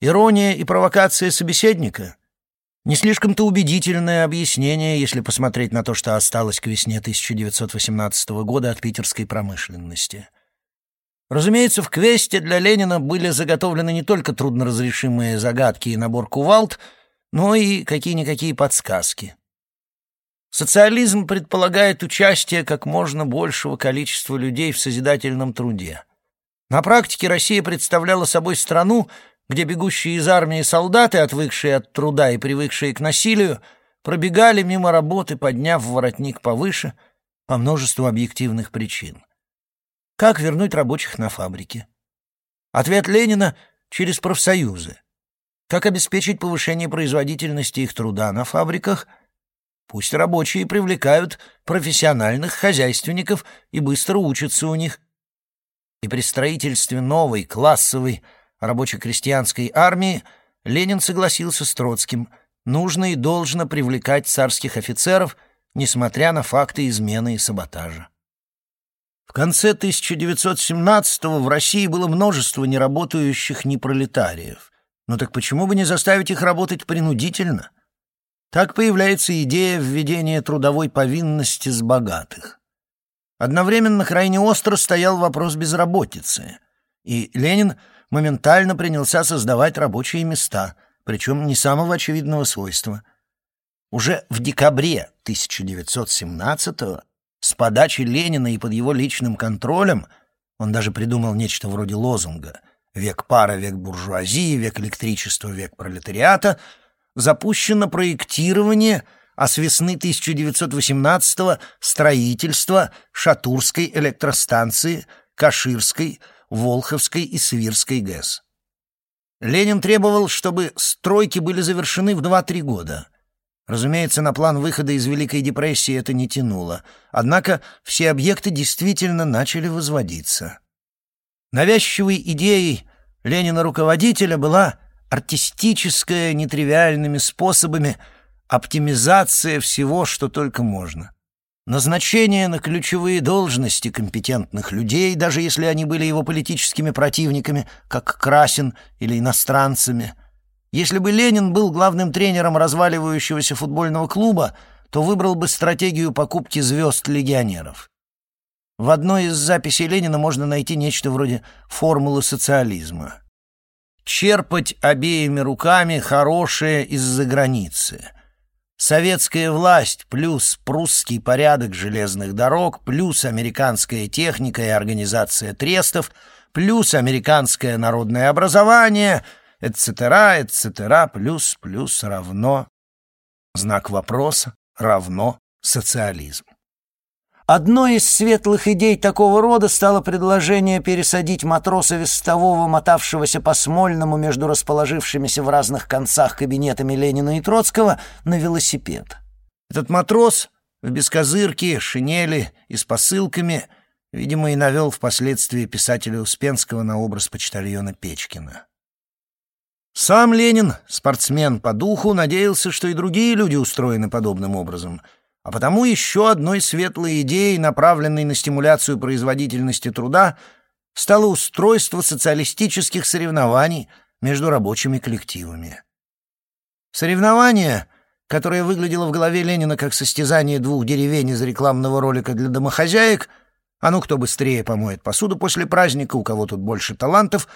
Ирония и провокация собеседника — не слишком-то убедительное объяснение, если посмотреть на то, что осталось к весне 1918 года от питерской промышленности. Разумеется, в квесте для Ленина были заготовлены не только трудноразрешимые загадки и набор кувалд, но и какие-никакие подсказки. Социализм предполагает участие как можно большего количества людей в созидательном труде. На практике Россия представляла собой страну, где бегущие из армии солдаты, отвыкшие от труда и привыкшие к насилию, пробегали мимо работы, подняв воротник повыше, по множеству объективных причин. Как вернуть рабочих на фабрике? Ответ Ленина — через профсоюзы. Как обеспечить повышение производительности их труда на фабриках? Пусть рабочие привлекают профессиональных хозяйственников и быстро учатся у них. И при строительстве новой классовой рабоче-крестьянской армии Ленин согласился с Троцким. Нужно и должно привлекать царских офицеров, несмотря на факты измены и саботажа. В конце 1917-го в России было множество неработающих непролетариев. Ну так почему бы не заставить их работать принудительно? Так появляется идея введения трудовой повинности с богатых. Одновременно крайне остро стоял вопрос безработицы, и Ленин моментально принялся создавать рабочие места, причем не самого очевидного свойства. Уже в декабре 1917-го с подачи Ленина и под его личным контролем он даже придумал нечто вроде лозунга «Век пара, век буржуазии, век электричества, век пролетариата» запущено проектирование, а с весны 1918-го строительство Шатурской электростанции, Каширской, Волховской и Свирской ГЭС. Ленин требовал, чтобы стройки были завершены в 2-3 года. Разумеется, на план выхода из Великой депрессии это не тянуло, однако все объекты действительно начали возводиться. Навязчивой идеей Ленина-руководителя была артистическая, нетривиальными способами оптимизация всего, что только можно. Назначение на ключевые должности компетентных людей, даже если они были его политическими противниками, как Красин или иностранцами. Если бы Ленин был главным тренером разваливающегося футбольного клуба, то выбрал бы стратегию покупки звезд легионеров. В одной из записей Ленина можно найти нечто вроде формулы социализма. Черпать обеими руками хорошее из-за границы — Советская власть плюс прусский порядок железных дорог плюс американская техника и организация трестов плюс американское народное образование, etc., etc., плюс плюс равно знак вопроса равно социализм. Одной из светлых идей такого рода стало предложение пересадить матроса вестового, мотавшегося по Смольному между расположившимися в разных концах кабинетами Ленина и Троцкого, на велосипед. Этот матрос в бескозырке, шинели и с посылками, видимо, и навел впоследствии писателя Успенского на образ почтальона Печкина. Сам Ленин, спортсмен по духу, надеялся, что и другие люди устроены подобным образом — а потому еще одной светлой идеей, направленной на стимуляцию производительности труда, стало устройство социалистических соревнований между рабочими коллективами. Соревнование, которое выглядело в голове Ленина как состязание двух деревень из рекламного ролика для домохозяек, а ну кто быстрее помоет посуду после праздника, у кого тут больше талантов,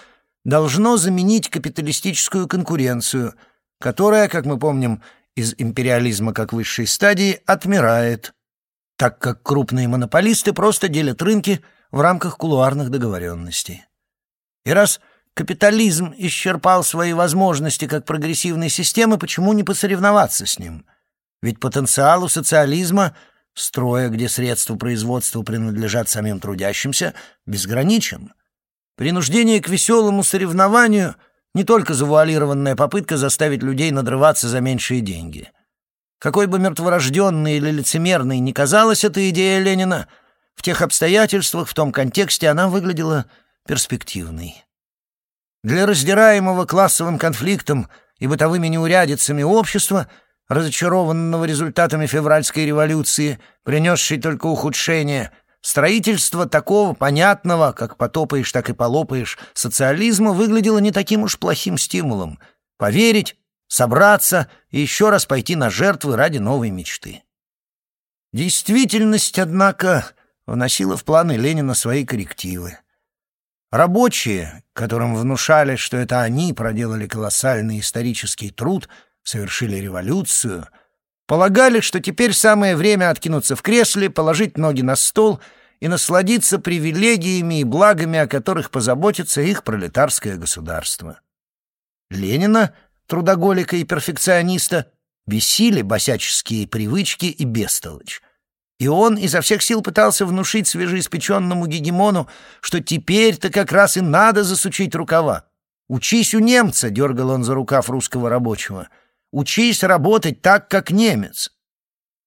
должно заменить капиталистическую конкуренцию, которая, как мы помним, из империализма как высшей стадии отмирает, так как крупные монополисты просто делят рынки в рамках кулуарных договоренностей. И раз капитализм исчерпал свои возможности как прогрессивной системы, почему не посоревноваться с ним? Ведь потенциал у социализма, строя, где средства производства принадлежат самим трудящимся, безграничен. Принуждение к веселому соревнованию — не только завуалированная попытка заставить людей надрываться за меньшие деньги. Какой бы мертворожденной или лицемерной ни казалась эта идея Ленина, в тех обстоятельствах, в том контексте она выглядела перспективной. Для раздираемого классовым конфликтом и бытовыми неурядицами общества, разочарованного результатами февральской революции, принесшей только ухудшение – Строительство такого понятного, как потопаешь, так и полопаешь, социализма выглядело не таким уж плохим стимулом. Поверить, собраться и еще раз пойти на жертвы ради новой мечты. Действительность, однако, вносила в планы Ленина свои коррективы. Рабочие, которым внушали, что это они проделали колоссальный исторический труд, совершили революцию, полагали, что теперь самое время откинуться в кресле, положить ноги на стол и насладиться привилегиями и благами, о которых позаботится их пролетарское государство. Ленина, трудоголика и перфекциониста, бесили босяческие привычки и бестолочь. И он изо всех сил пытался внушить свежеиспеченному гегемону, что теперь-то как раз и надо засучить рукава. «Учись у немца», — дергал он за рукав русского рабочего. «Учись работать так, как немец».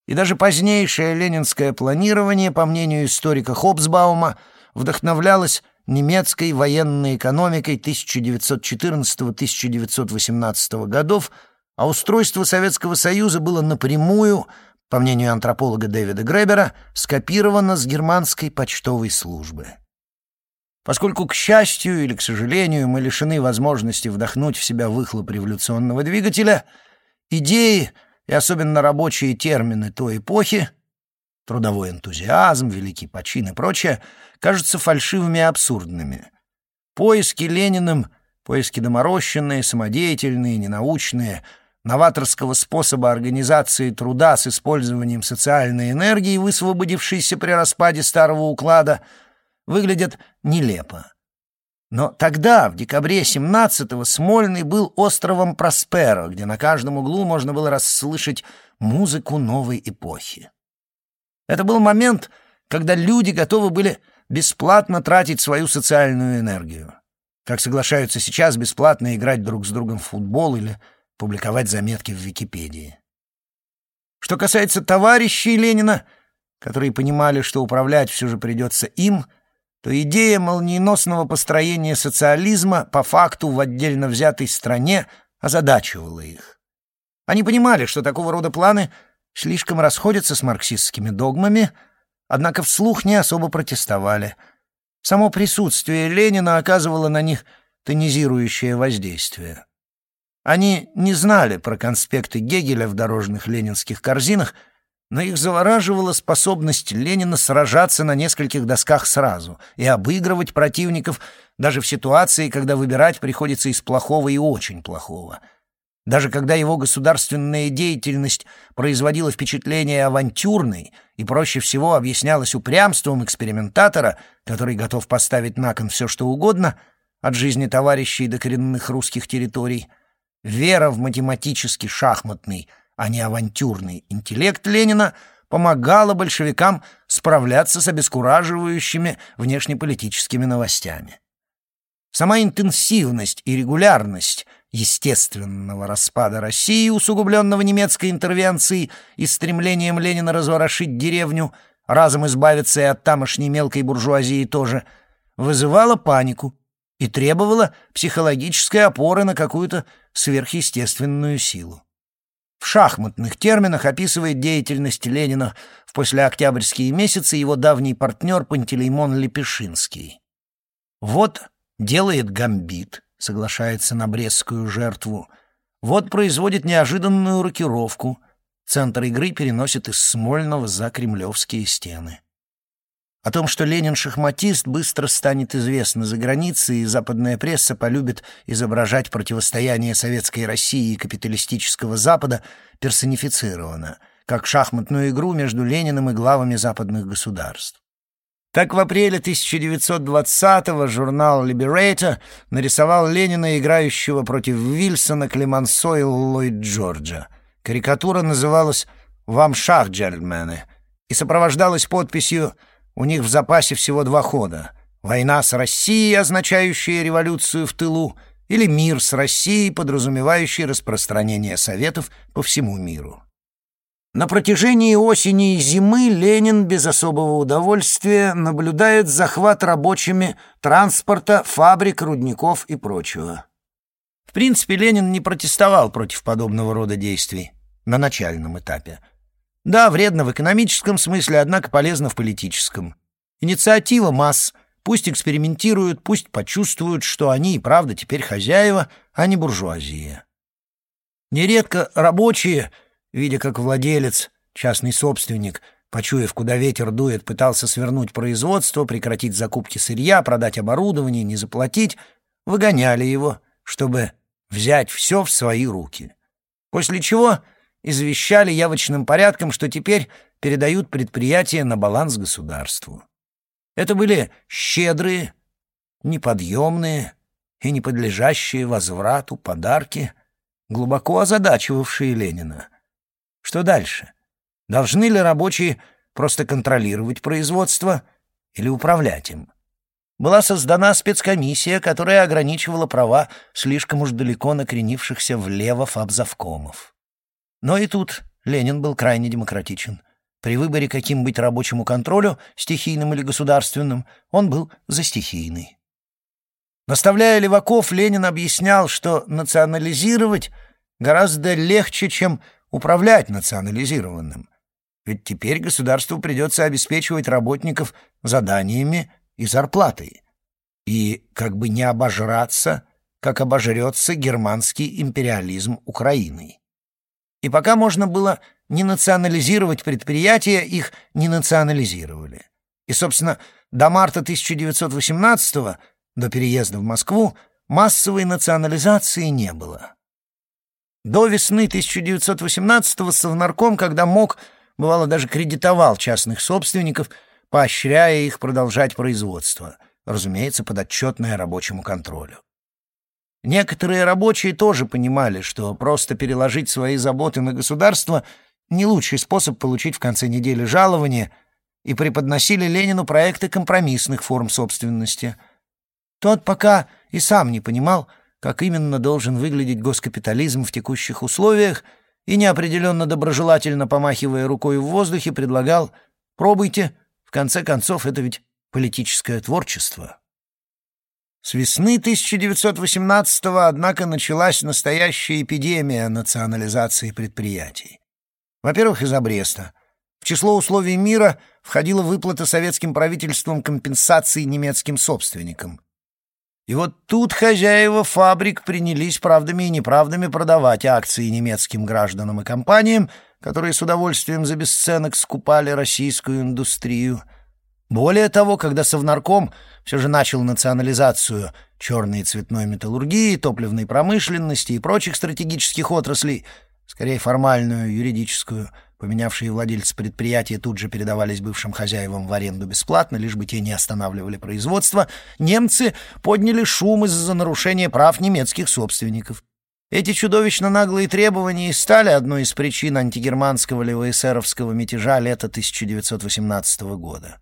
И даже позднейшее ленинское планирование, по мнению историка Хобсбаума, вдохновлялось немецкой военной экономикой 1914-1918 годов, а устройство Советского Союза было напрямую по мнению антрополога Дэвида Гребера, скопировано с германской почтовой службы. Поскольку, к счастью или к сожалению, мы лишены возможности вдохнуть в себя выхлоп революционного двигателя, идеи и особенно рабочие термины той эпохи — трудовой энтузиазм, великий почин и прочее — кажутся фальшивыми и абсурдными. Поиски Лениным, поиски доморощенные, самодеятельные, ненаучные — новаторского способа организации труда с использованием социальной энергии, высвободившейся при распаде старого уклада, выглядят нелепо. Но тогда, в декабре 17-го, Смольный был островом Просперо, где на каждом углу можно было расслышать музыку новой эпохи. Это был момент, когда люди готовы были бесплатно тратить свою социальную энергию. Как соглашаются сейчас бесплатно играть друг с другом в футбол или публиковать заметки в Википедии. Что касается товарищей Ленина, которые понимали, что управлять все же придется им, то идея молниеносного построения социализма по факту в отдельно взятой стране озадачивала их. Они понимали, что такого рода планы слишком расходятся с марксистскими догмами, однако вслух не особо протестовали. Само присутствие Ленина оказывало на них тонизирующее воздействие. Они не знали про конспекты Гегеля в дорожных ленинских корзинах, но их завораживала способность Ленина сражаться на нескольких досках сразу и обыгрывать противников даже в ситуации, когда выбирать приходится из плохого и очень плохого. Даже когда его государственная деятельность производила впечатление авантюрной и проще всего объяснялась упрямством экспериментатора, который готов поставить на кон все что угодно, от жизни товарищей до коренных русских территорий — Вера в математический шахматный, а не авантюрный интеллект Ленина помогала большевикам справляться с обескураживающими внешнеполитическими новостями. Сама интенсивность и регулярность естественного распада России, усугубленного немецкой интервенцией и стремлением Ленина разворошить деревню, разом избавиться и от тамошней мелкой буржуазии тоже, вызывала панику и требовала психологической опоры на какую-то сверхъестественную силу. В шахматных терминах описывает деятельность Ленина в послеоктябрьские месяцы его давний партнер Пантелеймон Лепешинский. Вот делает гамбит, соглашается на брестскую жертву, вот производит неожиданную рокировку, центр игры переносит из Смольного за кремлевские стены. О том, что Ленин шахматист, быстро станет известно за границей, и западная пресса полюбит изображать противостояние советской России и капиталистического Запада персонифицированно, как шахматную игру между Лениным и главами западных государств. Так в апреле 1920-го журнал «Liberator» нарисовал Ленина, играющего против Вильсона, Клемансо и Ллойд Джорджа. Карикатура называлась «Вам шах, джентльмены» и сопровождалась подписью «Связь». У них в запасе всего два хода. Война с Россией, означающая революцию в тылу, или мир с Россией, подразумевающий распространение Советов по всему миру. На протяжении осени и зимы Ленин без особого удовольствия наблюдает захват рабочими транспорта, фабрик, рудников и прочего. В принципе, Ленин не протестовал против подобного рода действий на начальном этапе – да, вредно в экономическом смысле, однако полезно в политическом. Инициатива масс. Пусть экспериментируют, пусть почувствуют, что они и правда теперь хозяева, а не буржуазия. Нередко рабочие, видя как владелец, частный собственник, почуяв, куда ветер дует, пытался свернуть производство, прекратить закупки сырья, продать оборудование, не заплатить, выгоняли его, чтобы взять все в свои руки. После чего извещали явочным порядком, что теперь передают предприятие на баланс государству. Это были щедрые, неподъемные и не подлежащие возврату подарки, глубоко озадачивавшие Ленина. Что дальше? Должны ли рабочие просто контролировать производство или управлять им? Была создана спецкомиссия, которая ограничивала права слишком уж далеко накренившихся влево фабзавкомов. Но и тут Ленин был крайне демократичен. При выборе, каким быть рабочему контролю, стихийным или государственным, он был за стихийный. Наставляя леваков, Ленин объяснял, что национализировать гораздо легче, чем управлять национализированным. Ведь теперь государству придется обеспечивать работников заданиями и зарплатой. И как бы не обожраться, как обожрется германский империализм Украиной. И пока можно было не национализировать предприятия, их не национализировали. И, собственно, до марта 1918 до переезда в Москву, массовой национализации не было. До весны 1918-го Совнарком, когда мог, бывало даже кредитовал частных собственников, поощряя их продолжать производство, разумеется, подотчетное рабочему контролю. Некоторые рабочие тоже понимали, что просто переложить свои заботы на государство — не лучший способ получить в конце недели жалование, и преподносили Ленину проекты компромиссных форм собственности. Тот пока и сам не понимал, как именно должен выглядеть госкапитализм в текущих условиях, и неопределенно доброжелательно помахивая рукой в воздухе, предлагал «пробуйте, в конце концов, это ведь политическое творчество». С весны 1918-го, однако, началась настоящая эпидемия национализации предприятий. Во-первых, из-за. В число условий мира входила выплата советским правительством компенсации немецким собственникам. И вот тут хозяева фабрик принялись правдами и неправдами продавать акции немецким гражданам и компаниям, которые с удовольствием за бесценок скупали российскую индустрию. Более того, когда Совнарком все же начал национализацию черной и цветной металлургии, топливной промышленности и прочих стратегических отраслей, скорее формальную, юридическую, Поменявшие владельцы предприятия тут же передавались бывшим хозяевам в аренду бесплатно, лишь бы те не останавливали производство. Немцы подняли шум из-за нарушения прав немецких собственников. Эти чудовищно наглые требования и стали одной из причин антигерманского левоэсеровского мятежа лета 1918 года.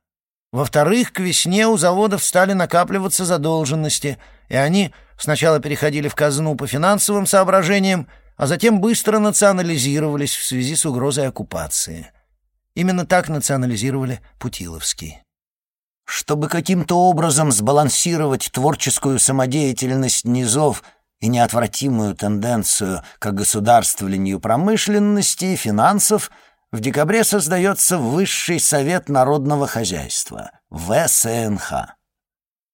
Во-вторых, к весне у заводов стали накапливаться задолженности, и они сначала переходили в казну по финансовым соображениям, а затем быстро национализировались в связи с угрозой оккупации. Именно так национализировали Путиловский. Чтобы каким-то образом сбалансировать творческую самодеятельность низов и неотвратимую тенденцию к государствованию промышленности и финансов, в декабре создается Высший совет народного хозяйства, ВСНХ.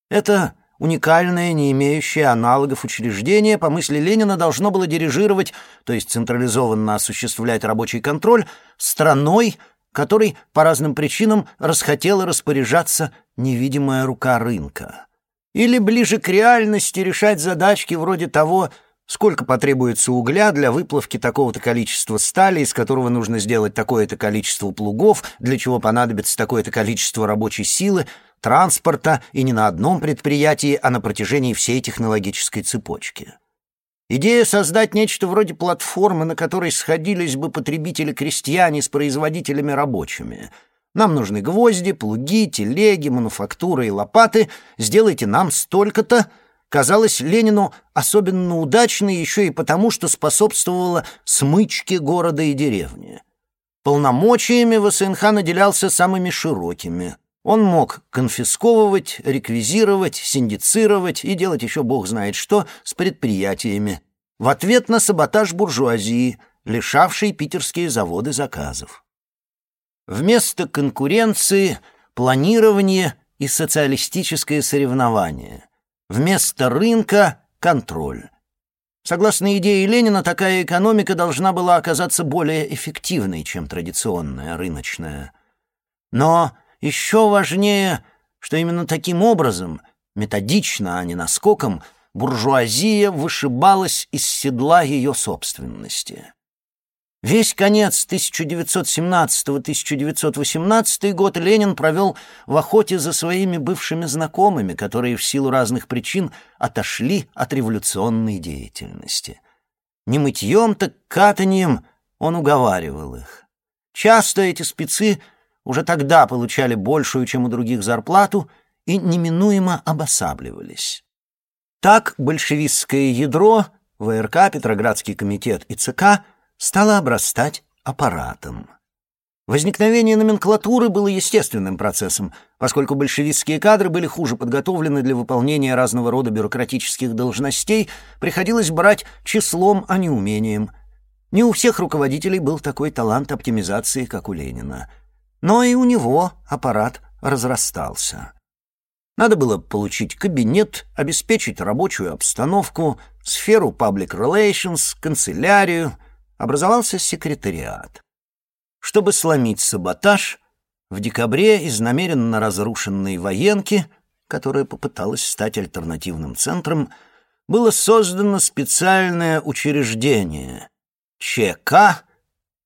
Это Уникальное, не имеющее аналогов учреждение, по мысли Ленина, должно было дирижировать, то есть централизованно осуществлять рабочий контроль, страной, которой по разным причинам расхотела распоряжаться невидимая рука рынка. Или ближе к реальности решать задачки вроде того, сколько потребуется угля для выплавки такого-то количества стали, из которого нужно сделать такое-то количество плугов, для чего понадобится такое-то количество рабочей силы, транспорта и не на одном предприятии, а на протяжении всей технологической цепочки. Идея создать нечто вроде платформы, на которой сходились бы потребители-крестьяне с производителями-рабочими. Нам нужны гвозди, плуги, телеги, мануфактура и лопаты. Сделайте нам столько-то. Казалось Ленину особенно удачной еще и потому, что способствовала смычке города и деревни. Полномочиями ВСНХ наделялся самыми широкими — он мог конфисковывать, реквизировать, синдицировать и делать еще бог знает что с предприятиями в ответ на саботаж буржуазии, лишавшей питерские заводы заказов. Вместо конкуренции — планирование и социалистическое соревнование. Вместо рынка — контроль. Согласно идее Ленина, такая экономика должна была оказаться более эффективной, чем традиционная рыночная. Но еще важнее, что именно таким образом, методично, а не наскоком, буржуазия вышибалась из седла ее собственности. Весь конец 1917-1918 год Ленин провел в охоте за своими бывшими знакомыми, которые в силу разных причин отошли от революционной деятельности. Не мытьем, так катанием он уговаривал их. Часто эти спецы уже тогда получали большую, чем у других, зарплату и неминуемо обосабливались. Так большевистское ядро, ВРК, Петроградский комитет и ЦК – стала обрастать аппаратом. Возникновение номенклатуры было естественным процессом, поскольку большевистские кадры были хуже подготовлены для выполнения разного рода бюрократических должностей, приходилось брать числом, а не умением. Не у всех руководителей был такой талант оптимизации, как у Ленина. Но и у него аппарат разрастался. Надо было получить кабинет, обеспечить рабочую обстановку, сферу public relations, канцелярию — образовался секретариат. Чтобы сломить саботаж, в декабре из намеренно разрушенной военки, которая попыталась стать альтернативным центром, было создано специальное учреждение ЧК,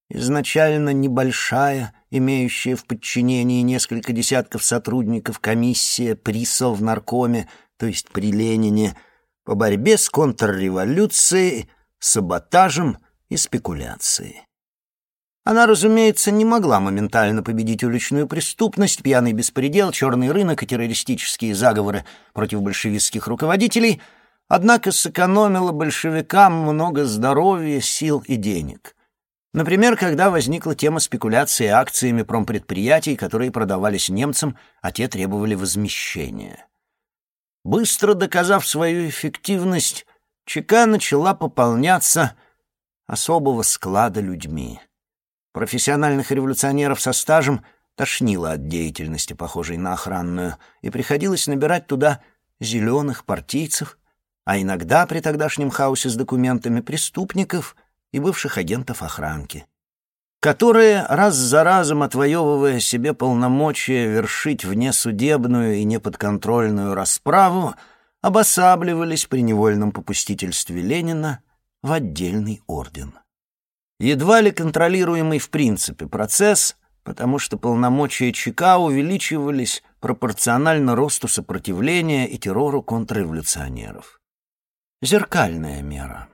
изначально небольшая, имеющая в подчинении несколько десятков сотрудников комиссия при Совнаркоме, то есть при Ленине, по борьбе с контрреволюцией, саботажем и спекуляции. Она, разумеется, не могла моментально победить уличную преступность, пьяный беспредел, черный рынок и террористические заговоры против большевистских руководителей, однако сэкономила большевикам много здоровья, сил и денег. Например, когда возникла тема спекуляции акциями промпредприятий, которые продавались немцам, а те требовали возмещения. Быстро доказав свою эффективность, ЧК начала пополняться – особого склада людьми. Профессиональных революционеров со стажем тошнило от деятельности, похожей на охранную, и приходилось набирать туда зеленых партийцев, а иногда при тогдашнем хаосе с документами преступников и бывших агентов охранки, которые, раз за разом отвоевывая себе полномочия вершить внесудебную и неподконтрольную расправу, обосабливались при невольном попустительстве Ленина в отдельный орден. Едва ли контролируемый в принципе процесс, потому что полномочия ЧК увеличивались пропорционально росту сопротивления и террору контрреволюционеров. Зеркальная мера.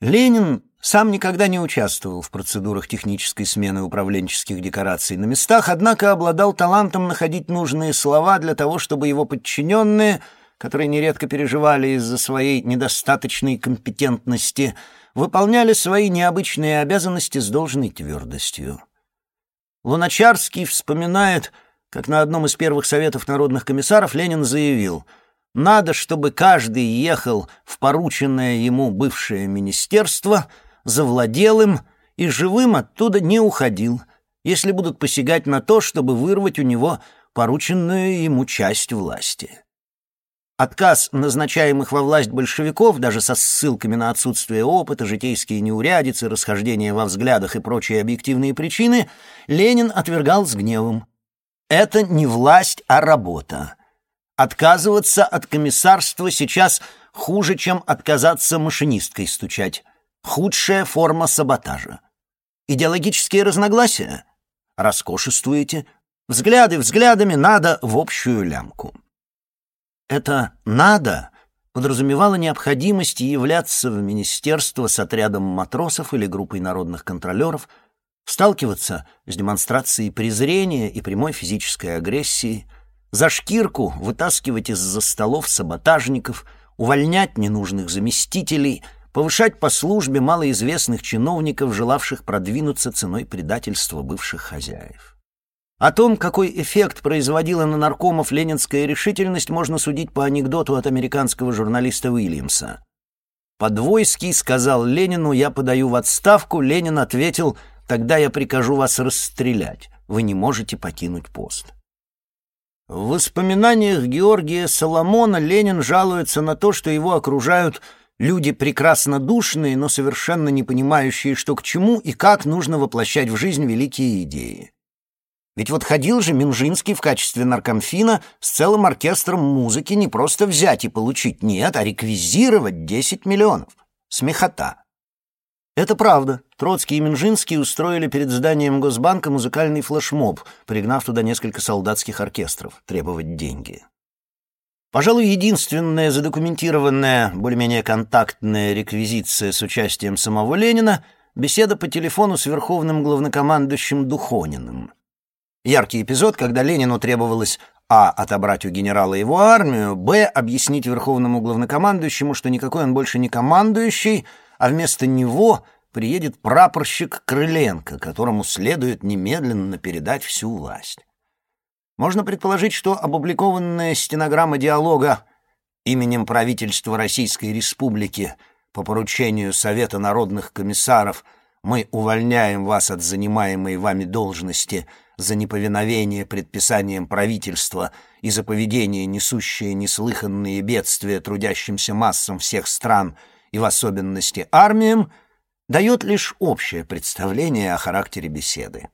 Ленин сам никогда не участвовал в процедурах технической смены управленческих декораций на местах, однако обладал талантом находить нужные слова для того, чтобы его подчиненные — которые нередко переживали из-за своей недостаточной компетентности, выполняли свои необычные обязанности с должной твердостью. Луначарский вспоминает, как на одном из первых советов народных комиссаров Ленин заявил «Надо, чтобы каждый ехал в порученное ему бывшее министерство, завладел им и живым оттуда не уходил, если будут посягать на то, чтобы вырвать у него порученную ему часть власти». Отказ назначаемых во власть большевиков, даже со ссылками на отсутствие опыта, житейские неурядицы, расхождения во взглядах и прочие объективные причины, Ленин отвергал с гневом. Это не власть, а работа. Отказываться от комиссарства сейчас хуже, чем отказаться машинисткой стучать. Худшая форма саботажа. Идеологические разногласия? Роскошествуете. Взгляды взглядами надо в общую лямку. Это «надо» подразумевало необходимость являться в министерство с отрядом матросов или группой народных контролеров, сталкиваться с демонстрацией презрения и прямой физической агрессии, за шкирку вытаскивать из-за столов саботажников, увольнять ненужных заместителей, повышать по службе малоизвестных чиновников, желавших продвинуться ценой предательства бывших хозяев. О том, какой эффект производила на наркомов ленинская решительность, можно судить по анекдоту от американского журналиста Уильямса. Подвойский сказал Ленину «Я подаю в отставку», Ленин ответил «Тогда я прикажу вас расстрелять, вы не можете покинуть пост». В воспоминаниях Георгия Соломона Ленин жалуется на то, что его окружают люди прекрасно душные, но совершенно не понимающие, что к чему и как нужно воплощать в жизнь великие идеи. Ведь вот ходил же Минжинский в качестве наркомфина с целым оркестром музыки не просто взять и получить, нет, а реквизировать 10 миллионов. Смехота. Это правда. Троцкий и Минжинский устроили перед зданием Госбанка музыкальный флешмоб, пригнав туда несколько солдатских оркестров, требовать деньги. Пожалуй, единственная задокументированная, более-менее контактная реквизиция с участием самого Ленина — беседа по телефону с верховным главнокомандующим Духониным. Яркий эпизод, когда Ленину требовалось а. отобрать у генерала его армию, б. объяснить верховному главнокомандующему, что никакой он больше не командующий, а вместо него приедет прапорщик Крыленко, которому следует немедленно передать всю власть. Можно предположить, что опубликованная стенограмма диалога именем правительства Российской Республики по поручению Совета народных комиссаров мы увольняем вас от занимаемой вами должности – за неповиновение предписаниям правительства и за поведение, несущее неслыханные бедствия трудящимся массам всех стран и в особенности армиям, дает лишь общее представление о характере беседы.